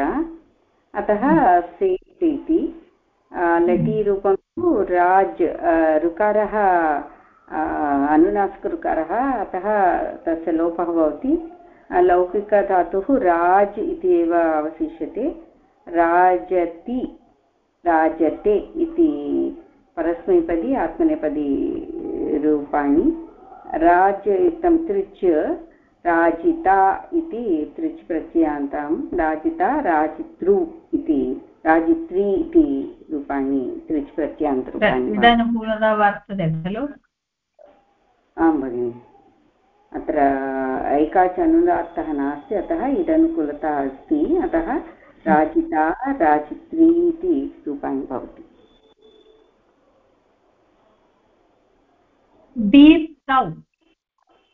S3: अतः सेट् इति लटीरूपं तु राज् ऋकारः अनुनासिकऋकारः अतः तस्य लोपः भवति। लौकिकधातुः राज् इति एव अवशिष्यते। राजति राजते इति परस्मैपदी आत्मनेपदी रूपाणि। राज इत्थं तृच् राजिता इति तृच् प्रत्ययान्तां राजिता राजितृ इति राजित्री इति रूपाणि तृच् प्रत्ययान्तरूपाणि
S1: इदानीं वर्तते खलु?
S3: आं भगिनि। अत्र ऐकाच अनुदात्तः नास्ति अतः इदनुकूलता अस्ति। अतः राजिता राजित्री इति रूपाणि भवति।
S1: दीप्तौ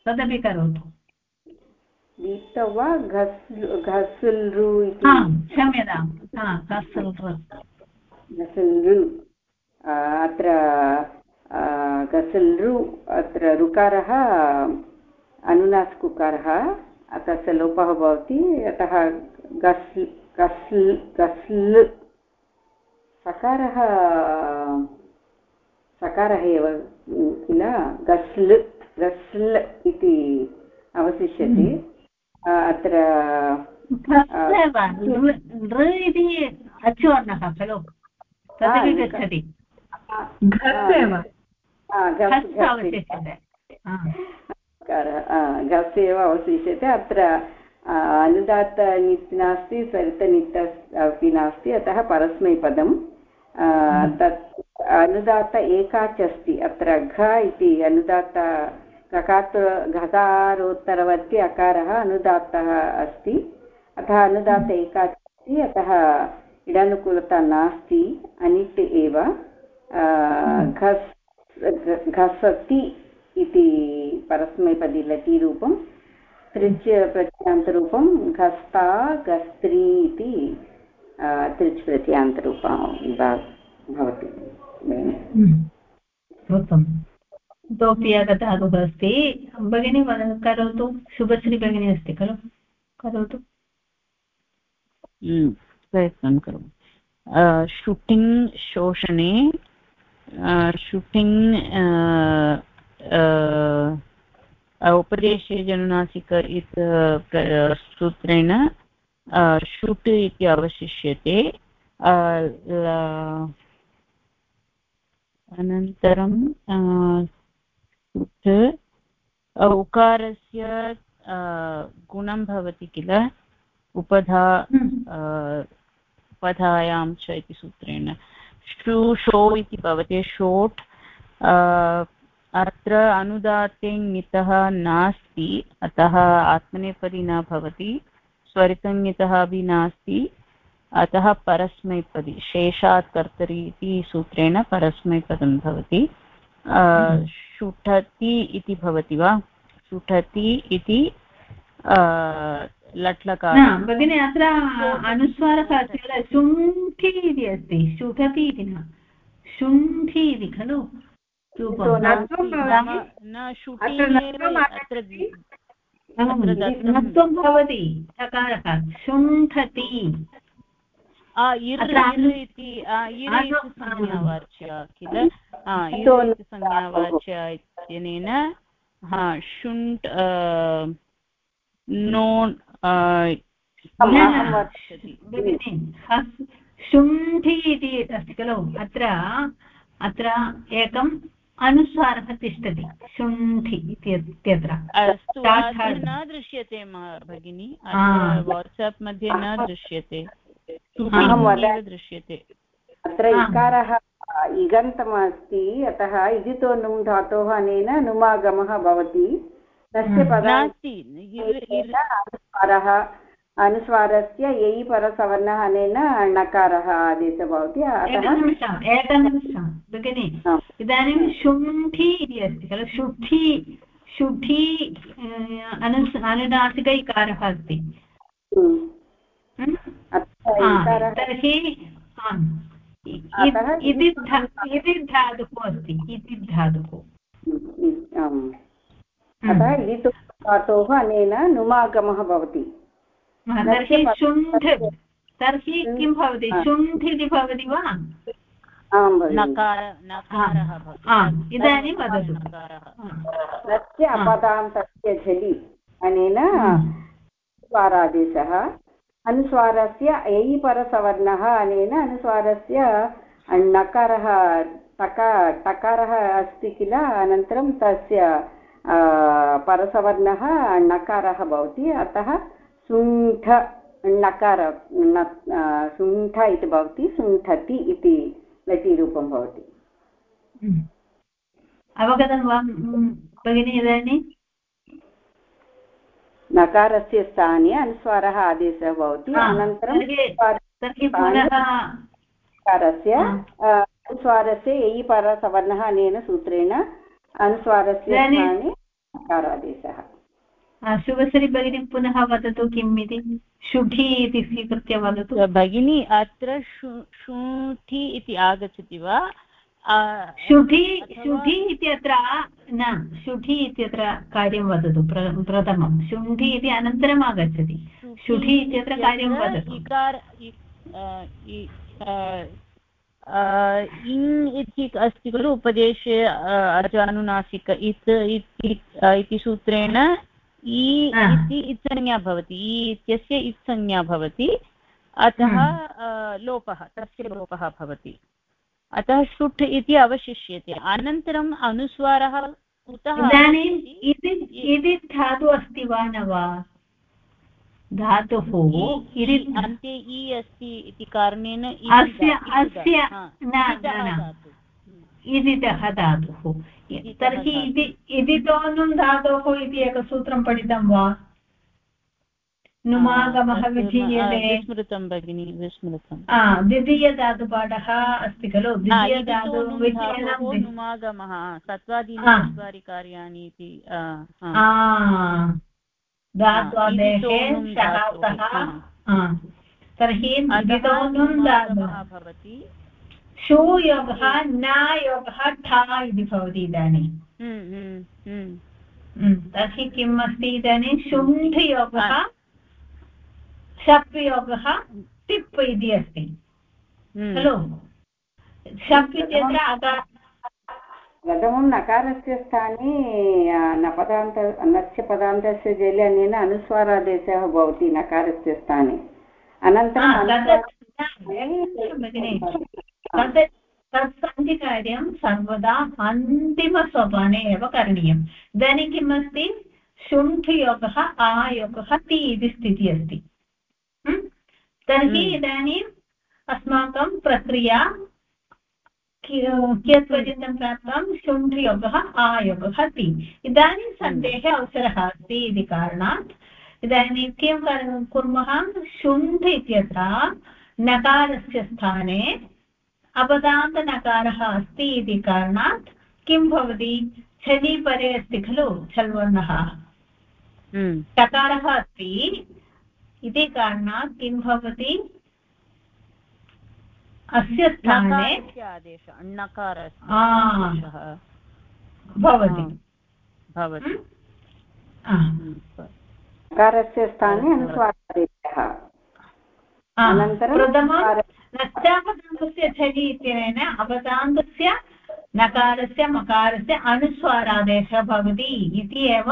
S1: तदपि करोतु।
S3: दीप्तौ वा घसुल्रु इति।
S1: क्षम्यतां।
S3: घसुल्रु अत्र गसल् रु अत्र ऋकारः अनुनासिकुकारः तस्य लोपः भवति अतः गस्ल् सकारः सकारः एव किल? गस्ल् गस्ल् इति अवशिष्यति। अत्र
S1: इति अचुवर्णः खलु तदपि गच्छति
S3: घस् एव अवशिष्यते अत्र अनुदात्त नित् नास्ति सरितनित् अपि नास्ति अतः परस्मैपदं तत् अनुदात्त एकाच् अस्ति अत्र घ इति अनुदात्त घकात् घकारोत्तरवर्ति अकारः अनुदात्तः अस्ति। अतः अनुदात्त अस्ति अतः इडानुकूलता नास्ति, अनिट् एव। घस् घसति इति परस्मैपदी लटीरूपं तृच् प्रत्यान्तरूपं, घस्ता, घस्त्री इति तृच् प्रत्यान्तरूपं भवति।
S1: उत्तमम् इतोपि आगतः अस्ति भगिनी करोतु। शुभश्री भगिनी अस्ति खलु? करोतु।
S2: प्रयत्नं करोमि। शूटिङ्ग् शोषणे शूटिङ्ग् उपदेशे जनुनासिक इति सूत्रेण शुट् इति अवशिष्यते। अनन्तरं उकारस्य गुणं भवति किल? उपधा हम्म। उपधायां च इति सूत्रेण। शु शो इति भवति शोट् अत्र अनुदाते ङितः नास्ति अतः आत्मनेपदी न भवति स्वरितङितः अपि नास्ति अतः परस्मैपदी शेषात् कर्तरि इति सूत्रेण परस्मैपदं भवति। शुठति इति भवति वा? शुठति इति लट्लकार
S1: भगिनि अत्र अनुस्वारः अस्ति किल शुण्ठि इति अस्ति। शुठति इति न। शुण्ठि इति खलु?
S2: न शुटि
S1: भवति। चकारः। शुण्ठति।
S2: इति संज्ञावाच्य किल संज्ञावाच्य इत्यनेन हा शुण्ट् नोन्
S1: शुण्ठि इति अस्ति खलु अत्र अत्र एकम् अनुस्वारः तिष्ठति शुण्ठि इत्यत्र
S2: अस्तु न दृश्यते भगिनि वाट्साप् मध्ये न दृश्यते दृश्यते।
S3: अत्र इकारः इगन्तमस्ति। अतः इदितो नुम् धातोः अनेन नुमागमः भवति। तस्य अनुस्वारः। अनुस्वारस्य ययि परसवर्णः अनेन णकारः आदेशः भवति।
S1: अतः एकनिमिषं भगिनि। इदानीं शुण्ठि इति अस्ति खलु। शुद्धि शुद्धि अनु अनुनासिक इकारः अस्ति तर्हि इति धातुः अस्ति इति धातुः।
S3: अतः इति धातोः अनेन नुमागमः भवति।
S1: तर्हि शुण्ठ तर्हि किं भवति? शुण्ठ इति भवति वा? इदानीं वदतु।
S3: तस्य अपदान्तस्य झलि अनेन अनुस्वारादेशः अनुस्वारस्य ऐ परसवर्णः अनेन अनुस्वारस्य णकारः टका टकारः अस्ति किल? अनन्तरं तस्य परसवर्णः णकारः भवति। अतः सुण्ठ णकार सुण्ठ इति भवति, सुण्ठति इति लटीरूपं भवति।
S1: अवगतं वा भगिनि, इदानीं?
S3: नकारस्य स्थाने अनुस्वारः आदेशः भवति। अनन्तरं नकारस्य अनुस्वारस्य एयि परसवर्णः अनेन सूत्रेण अनुस्वारस्य स्थाने नकारादेशः।
S1: शुभश्री भगिनी पुनः वदतु किम् इति। शुठि इति स्वीकृत्य वदतु।
S2: भगिनी अत्र शु शुठि इति आगच्छति वा?
S1: शुठि शुठि इत्यत्र न शुठि इत्यत्र कार्यं वदतु प्रथमं शुण्ठि इति अनन्तरम् आगच्छति शुठि इत्यत्र कार्यं वदतु
S2: इङ् इति अस्ति खलु उपदेशे अनुनासिक इत् इति सूत्रेण इ इति इत्संज्ञा भवति इ इत्यस्य इत्संज्ञा भवति अतः। लोपः तस्य लोपः भवति अतः शुट् इति अवशिष्यते। अनन्तरम् अनुस्वारः
S1: कुतः इदानीम् इति धातु अस्ति वा न वा? धातुः।
S2: अन्ते इ अस्ति इति कारणेन
S1: अस्य अस्य इदितः धातुः। तर्हि इति इदितोनुं धातोः इति एकसूत्रं पठितं वा? नुमागमः विधीयते
S2: विस्मृतं भगिनि विस्मृतं
S1: द्वितीयधातुपाठः अस्ति खलु
S2: नुमागमः सत्त्वादीनि चत्वारि कार्याणि इति
S1: तर्हि भवति। शूयोगः न योगः ठा इति भवति इदानीं। हम्म, हम्म, हम्म। तर्हि किम् अस्ति इदानीं? शुण्ठयोगः। शप् योगः टिप् इति अस्ति।
S2: हम्म।
S1: खलु? शप् इत्यत्र अकार
S3: प्रथमं नकारस्य स्थाने नपदान्त नस्य पदान्तस्य जले अनेन अनुस्वारादेशः भवति नकारस्य स्थाने। अनन्तरं
S1: भगिनि तत् तत् सन्धिकार्यं सर्वदा अन्तिमसोपाने एव करणीयम्। इदानीं किमस्ति? शुण्ठ् योगः आयोगः ति इति स्थितिः अस्ति। तर्हि
S2: हम्म।
S1: इदानीम् अस्माकं प्रक्रिया कियत् पर्यन्तं प्राप्तं? शुण्ठ्योगः आयोगः ति। इदानीं सन्धेः अवसरः अस्ति इति कारणात्। इदानीं किं कुर्मः? शुण्ठ इत्यत्र नकारस्य स्थाने अपदान्तनकारः अस्ति इति कारणात् किं भवति? छलि परे अस्ति खलु छल्वर्णः। टकारः हम्म। अस्ति। इति कारणात् किं भवति? अस्य स्थाने भवति।
S3: भवति। नकारस्य स्थाने अनुस्वारादेशः।
S1: प्रथमं झलि इत्यनेन अपदान्तस्य नकारस्य मकारस्य अनुस्वारादेशः भवति इति एव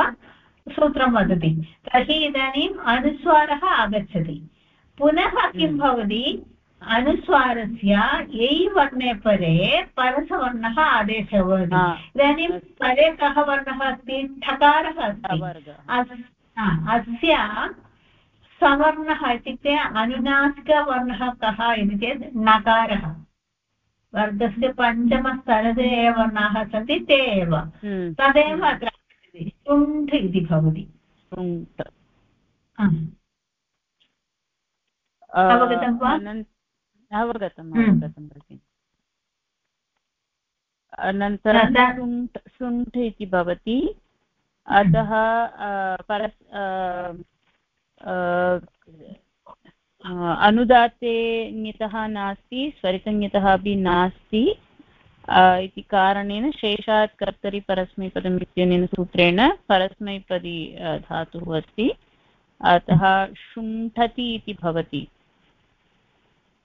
S1: सूत्रं वदति। तर्हि इदानीम् अनुस्वारः आगच्छति। पुनः किं हम्म। भवति? अनुस्वारस्य यै वर्णे परे परसवर्णः आदेशः भवति। इदानीं परे कः वर्णः अस्ति? ठकारः अस्ति। अस्य सवर्णः इत्युक्ते अनुनासिकवर्णः कः इति चेत् नकारः। वर्गस्य पञ्चमस्तरते ये वर्णाः सन्ति ते एव। हम्म। तदेव अत्र शुण्ठ इति भवति। अवगतं वा?
S2: अवगतम् हम्म। अवगतं भगिनि। अनन्तरं शुण्ठ शुण्ठ इति भवति। अतः परस् अनुदाते ङितः नास्ति स्वरितङितः अपि नास्ति। इति कारणेन शेषात् कर्तरि परस्मैपदम् इत्यनेन सूत्रेण परस्मैपदी धातुः अस्ति। अतः शुण्ठति इति भवति।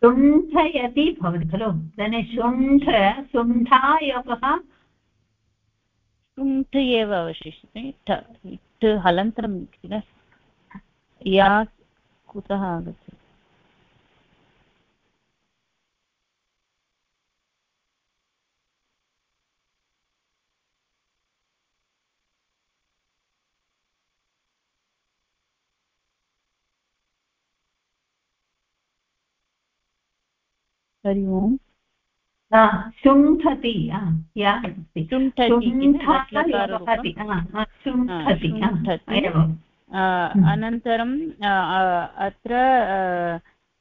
S1: शुण्ठयति भवति खलु? शुण्ठ शुण्ठायोगः?
S2: शुण्ठ एव अवशिष्यते। हलन्तरं किल या कुतः आगच्छति? हरि ओम्।
S1: शुण्ठति या
S2: अनन्तरं अत्र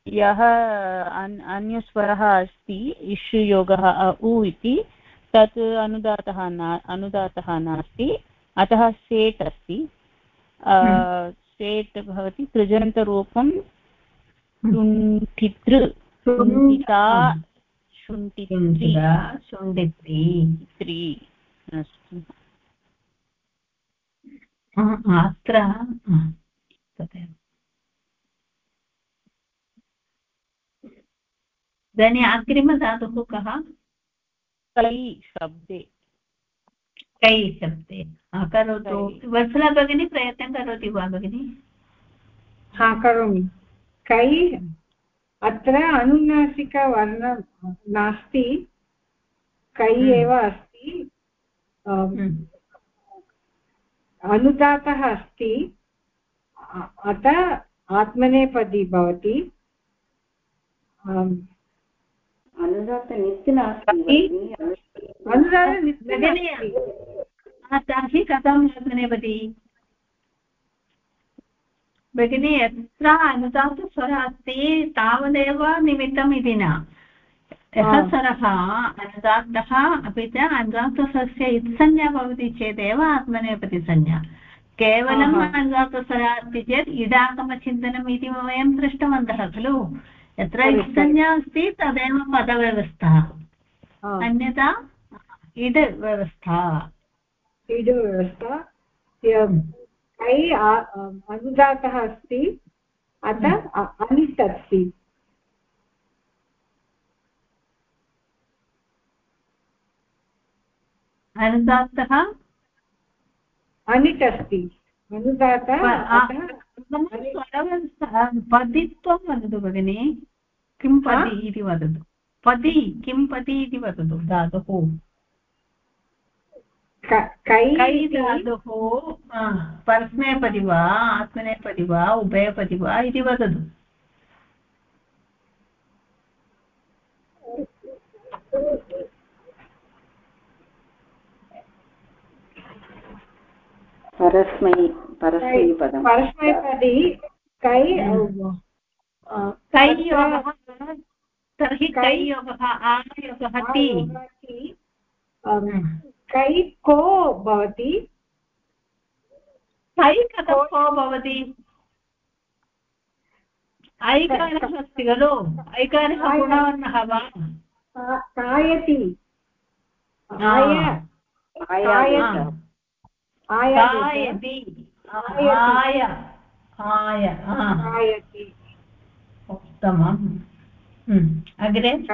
S2: यः अन्यस्वरः अस्ति इष्युयोगः उ इति तत् अनुदातः न अनुदातः नास्ति। अतः सेट् अस्ति। हम्म। सेट् भवति तृजन्तरूपं शुण्ठितृ। शुण्ठिता शुण्ठित्री अस्तु।
S1: अत्र तदेव। इदानीम् अग्रिमधातुः कः?
S2: कै शब्दे।
S1: कै शब्दे। करोतु। वत्सला भगिनी प्रयत्नं करोति वा भगिनि?
S4: हा करोमि। कै? अत्र अनुनासिकवर्ण नास्ति कै हम्म। एव अस्ति हम्म। अनुदातः अस्ति अतः आत्मनेपदी भवति।
S3: अनुदातनित्य नास्ति
S1: तर्हि कथं आत्मनेपदी? भगिनी यत्र अनुदातस्वरः अस्ति तावदेव निमित्तम् इति न यः स्वरः अनुदात्तः अपि च अनुदात्तस्वरस्य इत्संज्ञा भवति चेदेव आत्मनेपतिसंज्ञा केवलम् अनुदात्तस्वरः अस्ति चेत् इडागमचिन्तनम् इति वयं दृष्टवन्तः खलु यत्र इत्संज्ञा अस्ति तदेव पदव्यवस्था अन्यथा इड् व्यवस्था
S4: इड् व्यवस्था कै अनुदातः अस्ति। अतः अनिट् अस्ति।
S1: अनुदात्तः
S4: अनिट् अस्ति। अनुदातः
S1: पदित्वं वदतु भगिनि। किं पदि इति वदतु। पदि किं पदि इति वदतु धातुः? कै धातुः परस्मैपदि वा आत्मनेपदि वा उभयपदि वा इति वदतु।
S3: परस्मै परस्मैपदं
S4: परस्मैपदी कै
S1: कैयोगः तर्हि कैयोगः आयोगः ति?
S4: कै को भवति।
S1: कै कथं को भवति। ऐकारः अस्ति खलु। ऐकारः गुणवर्णः वा? उत्तमम्। अग्रे?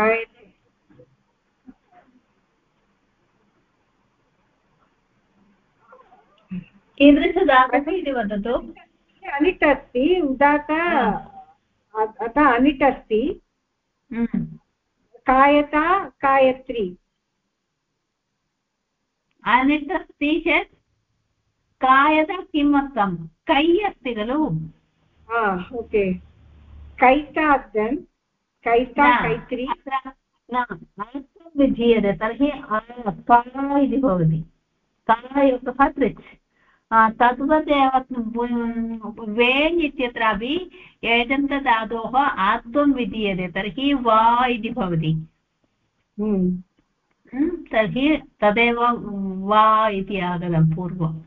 S1: कीदृशदातुः इति वदतु?
S4: अनिट् अस्ति उदात अतः अनिट् अस्ति
S1: हम्म।
S4: कायता कायत्री।
S1: अनिट् अस्ति चेत् कायता किमर्थं? कै अस्ति खलु?
S4: ओके। कैता देन् कैता कैत्री
S1: न विधीयते तर्हि का इति भवति। का युक्तः त्रिच्। तद्वत् एव वेन् इत्यत्रापि एजन्तधातोः आत्वं विधीयते तर्हि वा इति भवति।
S4: हम्म।
S1: हम्म, तर्हि तदेव वा इति आगतं पूर्वं।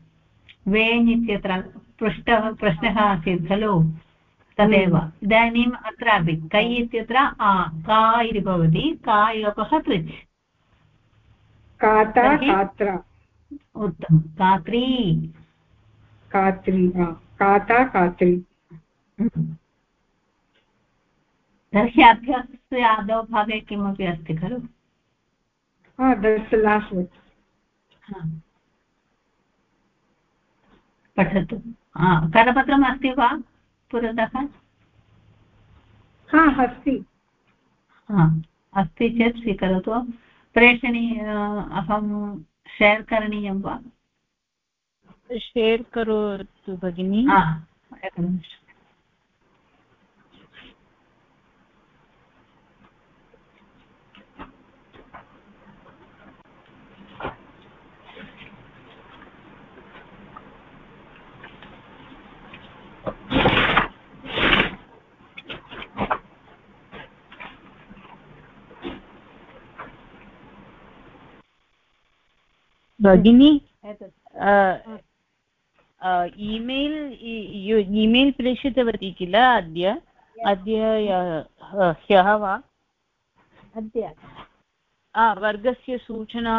S1: वेन् इत्यत्र पृष्टः प्रश्नः आसीत् खलु? तदेव। हम्म। इदानीम् अत्रापि कै इत्यत्र आ का इति भवति का योगः त्रिच्। उत्तमं। कात्री।
S4: कात्री काता कात्री.
S1: तर्हि अभ्यासस्य आदौ भागे किमपि अस्ति खलु? पठतु. करपत्रम् अस्ति वा पुरतः?
S4: हा अस्ति.
S1: अस्ति चेत् स्वीकरोतु. प्रेषणीय अहं शेर् करणीयं वा?
S2: शेर् करोतु भगिनि।
S1: एकनिमिषम्
S2: भगिनी ईमेल् ईमेल् प्रेषितवती किल अद्य? अद्य ह्यः वा?
S1: अद्य।
S2: वर्गस्य सूचना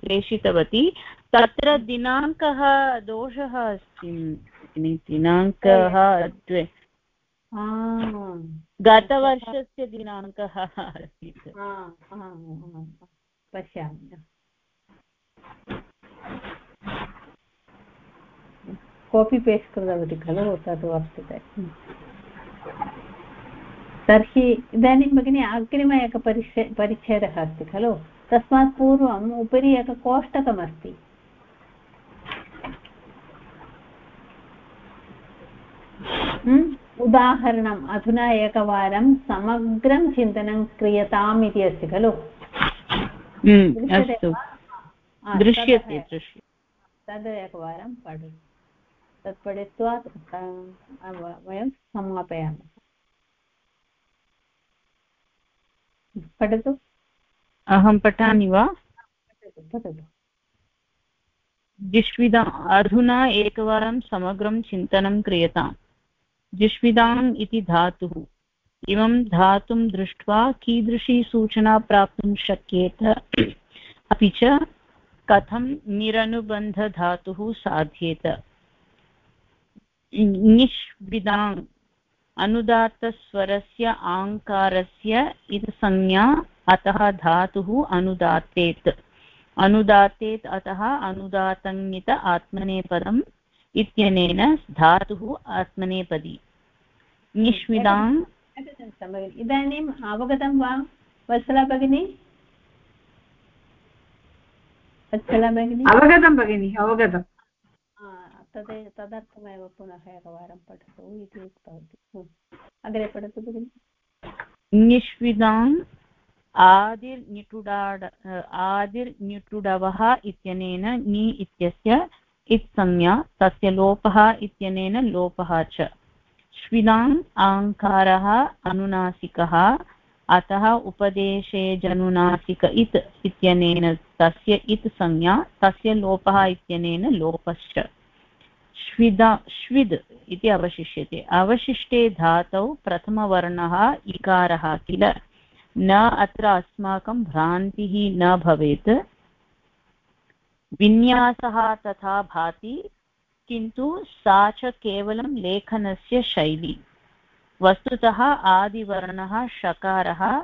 S2: प्रेषितवती। तत्र दिनाङ्कः दोषः अस्ति दिनाङ्कः द्वे। गतवर्षस्य दिनाङ्कः आसीत्
S1: पश्यामि। कापि पेस्ट् कृतवती खलु तद् वर्तते तर्हि इदानीं भगिनी अग्रिम एकः परिच्छे परिच्छेदः अस्ति खलु? तस्मात् पूर्वम् उपरि एकः कोष्टकमस्ति। उदाहरणम् अधुना एकवारं समग्रं चिन्तनं क्रियताम् इति अस्ति खलु?
S2: दृश्यते
S1: तद् एकवारं पठतु। तत् पठित्वा वयं समापयामः पठतु
S2: अहं पठामि वा
S1: पठतु
S2: जिष्विदा अधुना एकवारं समग्रं चिन्तनं क्रियताम्। जिष्विदाम् इति धातुः। इमं धातुं दृष्ट्वा कीदृशी सूचना प्राप्तुं शक्येत? अपि च कथं निरनुबन्धधातुः साध्येत? निष्विदाङ् अनुदात्तस्वरस्य आङ्कारस्य इति संज्ञा अतः धातुः अनुदात्तेत् अनुदात्तेत् अतः अनुदातङ्गित आत्मनेपदम् इत्यनेन धातुः आत्मनेपदी। निष्विदाम्
S1: इदानीम् अवगतं वा वत्सला भगिनी? वत्सला भगिनी?
S4: अवगतं भगिनि अवगतम्।
S1: तद्, तदर्थमेव पुनः एकवारं पठतु इति उक्तवती। अग्रे पठतु भगिनि।
S2: निष्विदाम् आदिर्निटुडाड, आदिर्निटुडवः इत्यनेन नि इत्यस्य इत्संज्ञा, तस्य लोपः इत्यनेन लोपः च। श्विदाम् आङ्कारः अनुनासिकः, अतः उपदेशे जनुनासिक इत् इत्यनेन तस्य इत् संज्ञा तस्य लोपः इत्यनेन लोपश्च। श्विदा, श्विद् इति अवशिष्यते। अवशिष्टे धातौ प्रथमवर्णः इकारः किल? न अत्र अस्माकं भ्रान्तिः न भवेत्। विन्यासः तथा भाति, किन्तु सा च केवलं लेखनस्य शैली। वस्तुतः आदिवर्णः शकारः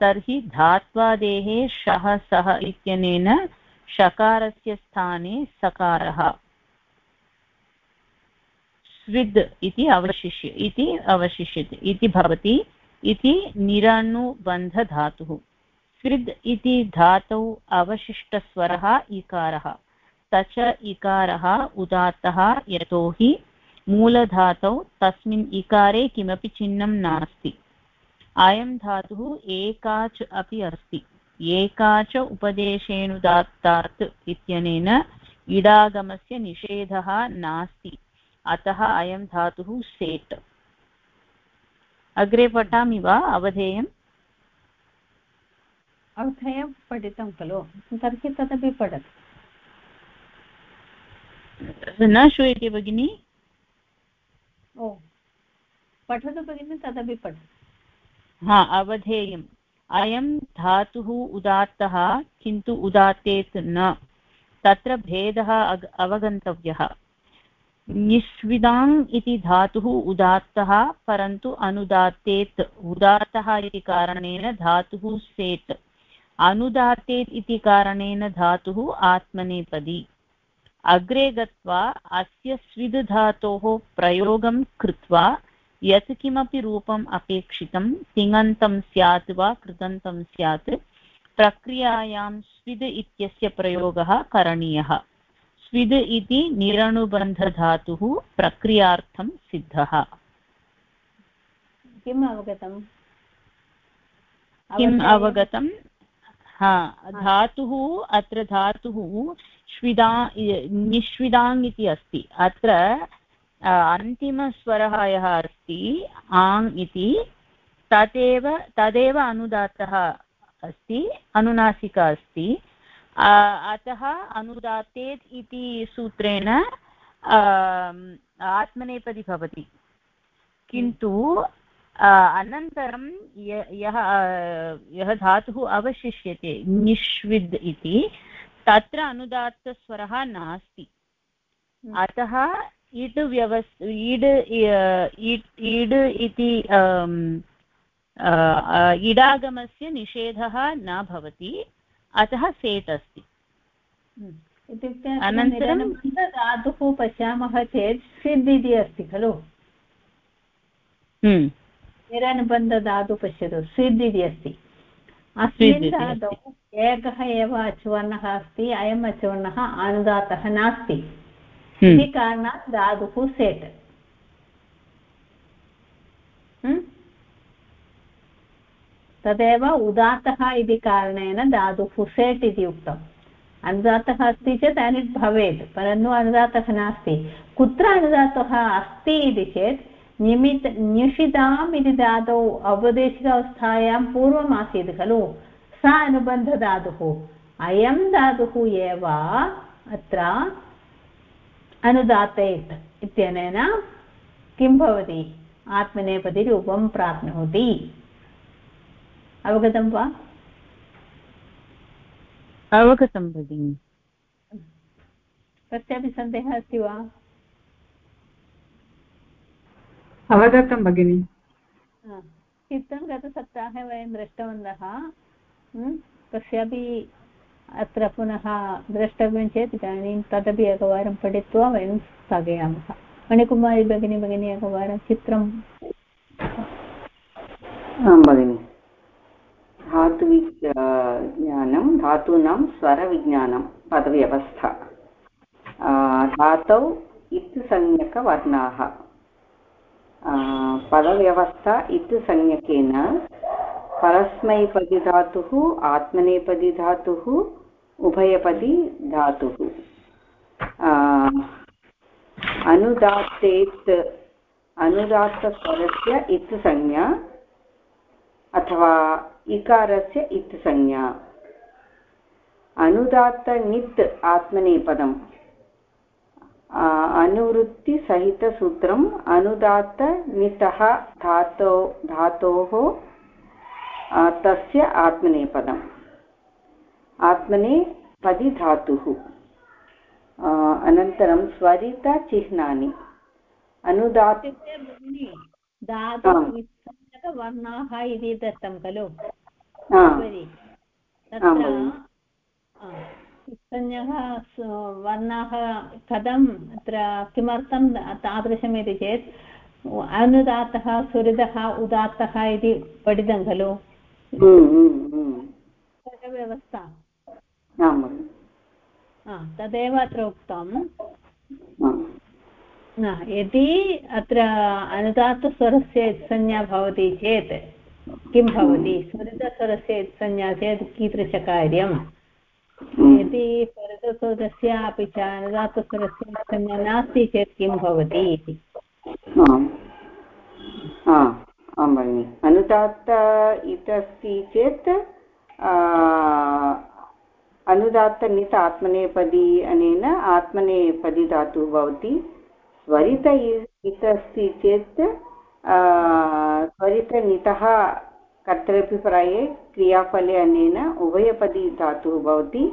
S2: तर्हि धात्वादेः शः सः इत्यनेन शकारस्य स्थाने सकारः। स्विद् इति अवशिष्य, इति अवशिष्यते, इति भवति, इति निरनुबन्धधातुः स्विद् इति धातौ अवशिष्टस्वरः, इकारः। स च इकारः उदात्तः, यतोहि मूलधातौ तस्मिन् इकारे किमपि चिह्नं नास्ति। अयं धातुः एकाच् अपि अस्ति। एकाच उपदेशेनुदात्तात् इत्यनेन इडागमस्य निषेधः नास्ति। अतः अयं धातुः सेट्। अग्रे पठामि वा अवधेयम्?
S1: अवधेयं पठितं खलु तर्हि तदपि पठतु।
S2: न श्रूयते भगिनि?
S1: ओ पठतु भगिनि तदपि पठतु।
S2: हा अवधेयम्। अयं धातुः उदात्तः किन्तु उदात्तेत् न। तत्र भेदः अवगन्तव्यः। निष्विदाङ् इति धातुः उदात्तः, परन्तु अनुदात्तेत्। उदात्तः इति कारणेन धातुः सेट् अनुदात्तेत् इति कारणेन धातुः आत्मनेपदी। अग्रे गत्वा अस्य स्विद् धातोः प्रयोगं कृत्वा यत् किमपि रूपम् अपेक्षितं, तिङन्तं स्यात् वा कृदन्तं स्यात्, प्रक्रियायां स्विद् इत्यस्य प्रयोगः करणीयः। स्विद् इति निरनुबन्धधातुः प्रक्रियार्थं सिद्धः।
S1: किम् अवगतम्?
S2: किम् अवगतं हा धातुः अत्र धातुः श्विदा निष्विदाङ् इति अस्ति। अत्र अन्तिमस्वरः यः अस्ति आङ् इति तदेव तदेव अनुदात्तः अस्ति अनुनासिका अस्ति। अतः अनुदात्तेत् इति सूत्रेण आत्मनेपदी भवति। किन्तु अनन्तरं यः यः धातुः अवशिष्यते निष्विद् इति तत्र अनुदात्तस्वरः नास्ति। हम्म। अतः इड् व्यवस् ईड् ईड् इति इडागमस्य निषेधः न भवति। अतः सेट् अस्ति।
S1: हम्म। इत्युक्ते अनन्तरं धातुः पश्यामः चेत् सिद् इति अस्ति खलु।
S2: हम्म।
S1: निरनुबन्धधातु पश्यतु सिद् इति अस्ति। अस्मिन् धातौ एकः एव अचुवर्णः अस्ति अयम् अचुवर्णः अनुदातः नास्ति। हम्म। इति कारणात् धातुः सेट् तदेव उदात्तः इति कारणेन धातुः सेट् इति उक्तम्। अनुदात्तः अस्ति चेत् अनिट् भवेत्, परन्तु अनुदात्तः नास्ति। कुत्र अनुदात्तः अस्ति इति चेत् निमित् न्युषिताम् इति धातौ औपदेशिकावस्थायां पूर्वम् आसीत् खलु। सा अनुबन्धधातुः। अयं धातुः एव अत्र अनुदात्तेत् इत्यनेन किं भवति? आत्मनेपदिरूपं प्राप्नोति। अवगतं वा?
S2: अवगतं भगिनि।
S1: कस्यापि सन्देहः अस्ति वा?
S4: अवगतं भगिनि।
S1: चित्रं गतसप्ताहे वयं दृष्टवन्तः कस्यापि अत्र पुनः द्रष्टव्यं चेत् इदानीं तदपि एकवारं पठित्वा वयं स्थगयामः। मणिकुमारी भगिनी भगिनी एकवारं चित्रं।
S3: आं भगिनि। धातुविज्ञानं, धातूनां स्वरविज्ञानं, पदव्यवस्था। धातौ इत्संज्ञकवर्णाः। पदव्यवस्था इत्संज्ञकेन परस्मैपदिधातुः, आत्मनेपदिधातुः उभयपदी धातुः अनुदात्तेत्, अनुदात्तस्वरस्य इत्संज्ञा अथवा इकारस्य इत्संज्ञा। अनुदात्तनित् आत्मनेपदम्। अनुवृत्तिसहितसूत्रम् अनुदात्तनितः धातो, धातोः तस्य आत्मनेपदम्। आत्मनेपदि धातुः अनन्तरं स्वरितचिह्नानि। अनुदात्
S1: वर्णाः इति दत्तं खलु? संज्ञः वर्णाः कथम्? अत्र किमर्थं तादृशमिति चेत् अनुदात्तः सुहृदः उदात्तः इति पठितं खलु? व्यवस्था तदेव अत्र उक्तं यदि अत्र अनुदात्तस्वरस्य संज्ञा भवति चेत् किं भवति? स्वरितस्वरस्य संज्ञा चेत् कीदृशकार्यं यदि स्वरतस्वरस्य अपि च अनुदात्तस्वरस्य संज्ञा नास्ति चेत् किं भवति इति?
S3: आं भगिनि। अनुदात्त इत्यस्ति चेत् अनुदात्तनित आत्मनेपदी अनेन आत्मनेपदी धातुः भवति। स्वरित इत्यस्ति चेत् स्वरितनितः कर्तव्यप्रये क्रियाफले अनेन उभयपदी धातुः भवति।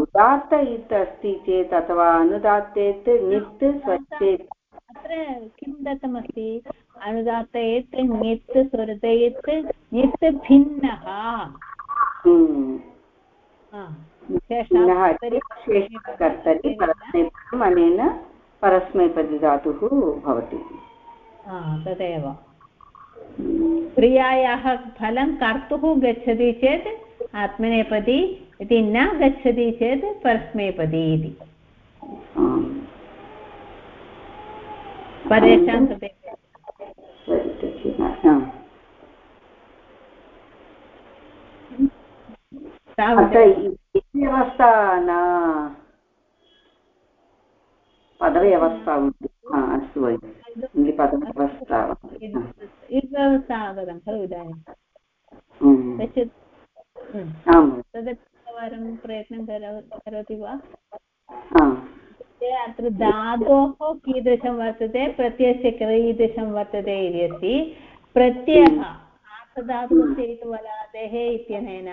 S3: उदात्त इत् अस्ति चेत् अथवा अनुदात्तेत् नित् स्वचेत्
S1: अत्र किं दत्तमस्ति? अनुदात्तयेत् नित् स्वरतयेत् नित् भिन्नः।
S3: अनेन परस्मैपदिधातुः भवति।
S1: तदेव। क्रियायाः फलं कर्तुः गच्छति चेत् आत्मनेपदी इति न गच्छति चेत् परस्मैपदी इति। परेषां कृते।
S3: व्यवस्था न पदव्यवस्था अस्तु भगिनि पदव्यवस्था
S1: व्यवस्था आगतं खलु इदानीं। पश्यतु। तदपि एकवारं प्रयत्नं करोति वा अत्र धातोः कीदृशं वर्तते प्रत्ययस्य कीदृशं वर्तते इति अस्ति प्रत्ययः आर्थधातुकस्य इति वलादेः इत्यनेन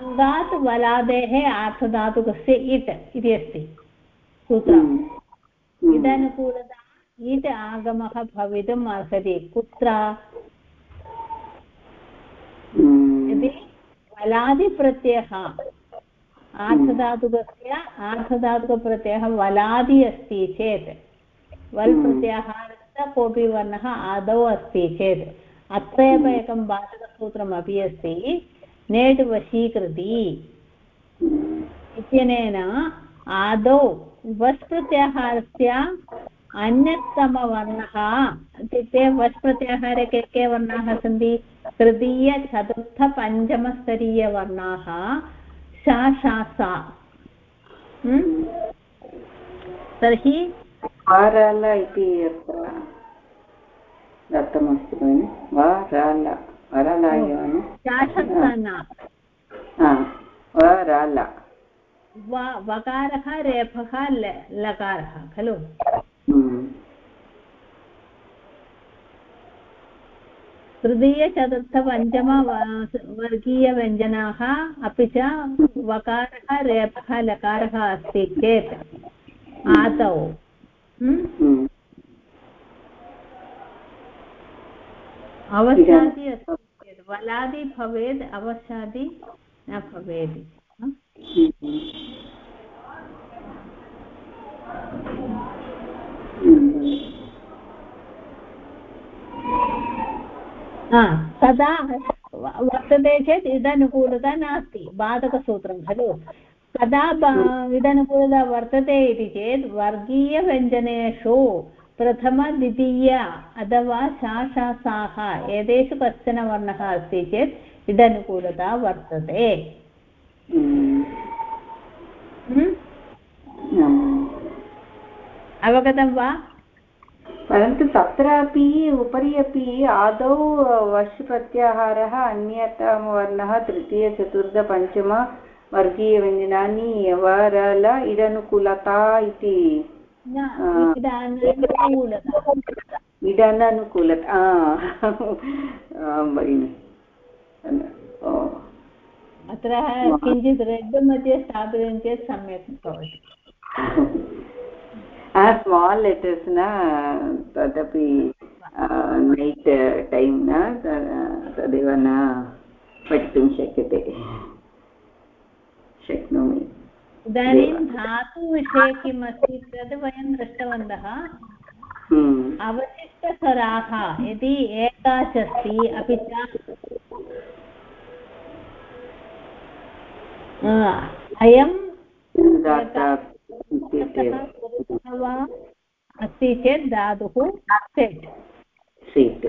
S1: अङ्गात् वलादेः आर्थधातुकस्य इट् इति अस्ति सूत्रम्। इदनुकूलता इट् आगमः भवितुम् अर्हति। कुत्र? यदि वलादिप्रत्ययः आर्थधातुकस्य आर्थधातुकप्रत्ययः वलादि अस्ति चेत् वल् हम्म। प्रत्याहारस्य कोऽपि वर्णः आदौ अस्ति चेत् अत्र एव हम्म। एकं बाधकसूत्रमपि अस्ति। नेट् वशीकृति। इत्यनेन आदौ वस् प्रत्याहारस्य अन्यतमवर्णः इत्युक्ते वस् प्रत्याहारे के के वर्णाः सन्ति? तृतीयचतुर्थपञ्चमस्तरीयवर्णाः शा शा सा तर्हि
S3: वाराल इति अत्र दत्तमस्ति भगिनि। वाराल वरलायन वराल।
S1: वकारः रेफः लकारः खलु? हम्म। तृतीयचतुर्थपञ्चम वर्गीयव्यञ्जनाः अपि च वकारः रेफः लकारः अस्ति चेत् आदौ। हम्म? हम्म। अवशादि अस्ति चेत्। वलादि भवेत् अवशादि न भवेत् तदा वर्तते चेत् इदनुकूलता नास्ति, बाधकसूत्रं खलु। कदा इदनुकूलता वर्तते इति चेत् वर्गीयव्यञ्जनेषु प्रथम द्वितीय अथवा शाशासाः, एतेषु कश्चन वर्णः अस्ति चेत् इदनुकूलता वर्तते। अवगतं वा?
S3: परन्तु तत्रापि उपरि अपि आदौ वश् प्रत्याहारः अन्यतमवर्णः तृतीयचतुर्थपञ्चम वर्गीयव्यञ्जनानि वरल इदनुकूलता इति। इडानानुकूलता भगिनि।
S1: अत्र किञ्चित् रेड् मध्ये स्थापितं चेत् सम्यक् भवति।
S3: स्माल् लेटर्स् न तदपि नैट् टैम् न तदेव न पठितुं शक्यते। शक्नोमि।
S1: इदानीं धातुविषये किम् अस्ति तद् वयं दृष्टवन्तः। हम्म। अवशिष्टस्वराः यदि एकाच् अस्ति अपि च अयं वा अस्ति चेत् धातुः सेट्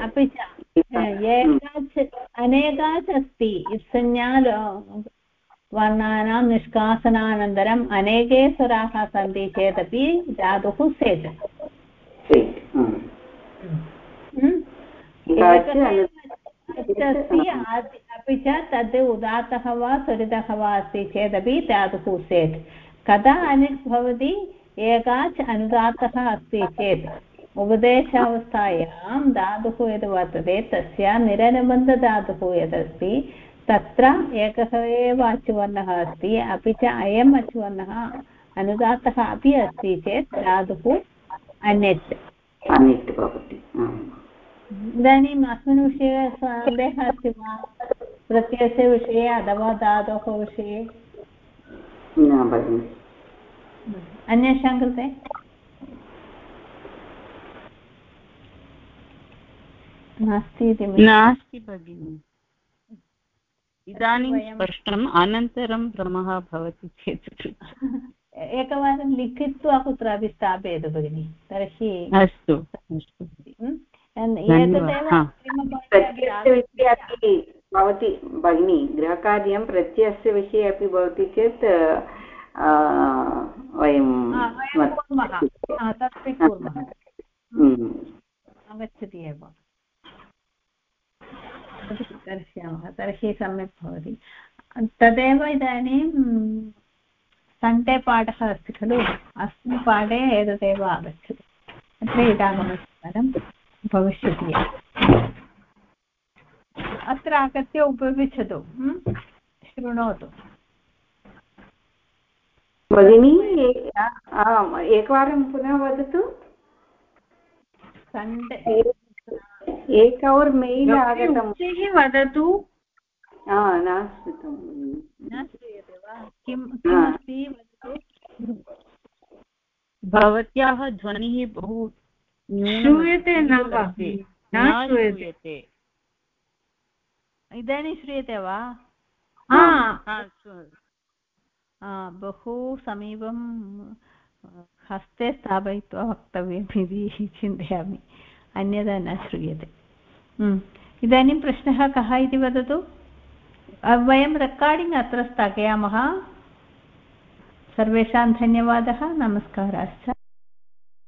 S1: अपि च एकाच् अनेकाच् अस्ति संज्ञा वर्णानां निष्कासनानन्तरम् अनेके स्वराः सन्ति चेदपि धातुः सेट् अस्ति अपि च तद् उदात्तः वा त्वरितः वा अस्ति चेदपि धातुः सेट् कदा अनिट् भवति एकाच् अनुदात्तः अस्ति चेत्। उपदेशावस्थायां धातुः यद् वर्तते तस्य निरनुबन्धधातुः यदस्ति तत्र एकः एव अचुवर्णः अस्ति अपि च अयम् अचुवर्णः अनुदात्तः अपि अस्ति चेत् धातुः अनेट्
S3: अनेट् भवति
S1: इदानीम् अस्मिन् विषये सन्देहः अस्ति वा? प्रत्ययस्य विषये अथवा धातोः विषये? अन्येषां कृते? नास्ति इति
S2: नास्ति भगिनि। इदानीं स्पष्टम् अनन्तरं भ्रमः भवति चेत्।
S1: एकवारं लिखित्वा कुत्रापि स्थापयतु भगिनि तर्हि
S2: अस्तु
S3: भवति भगिनि गृहकार्यं प्रत्ययस्य विषये अपि भवति चेत् वयं
S1: हम्म। आगच्छति एव। दर्शयामः तर्हि सम्यक् भवति। तदेव इदानीं सण्डे पाठः अस्ति खलु। अस्मिन् पाठे एतदेव आगच्छति। अत्र इदागमनं भविष्यति। अत्र आगत्य उपविशतु शृणोतु।
S3: भगिनी एकवारं पुनः वदतु।
S1: सण्डे
S3: एक और् मेल् आगतं
S1: वदतु।
S3: न श्रुतं
S1: न श्रूयते वा किं किमस्ति?
S2: भवत्याः ध्वनिः बहु
S1: श्रूयते न श्रूयते इदानीं श्रूयते वा बहु समीपं हस्ते स्थापयित्वा वक्तव्यम् इति चिन्तयामि अन्यथा न श्रूयते। इदानीं प्रश्नः कः इति वदतु वयं रेकार्डिङ्ग् अत्र स्थगयामः सर्वेषां धन्यवादः नमस्काराश्च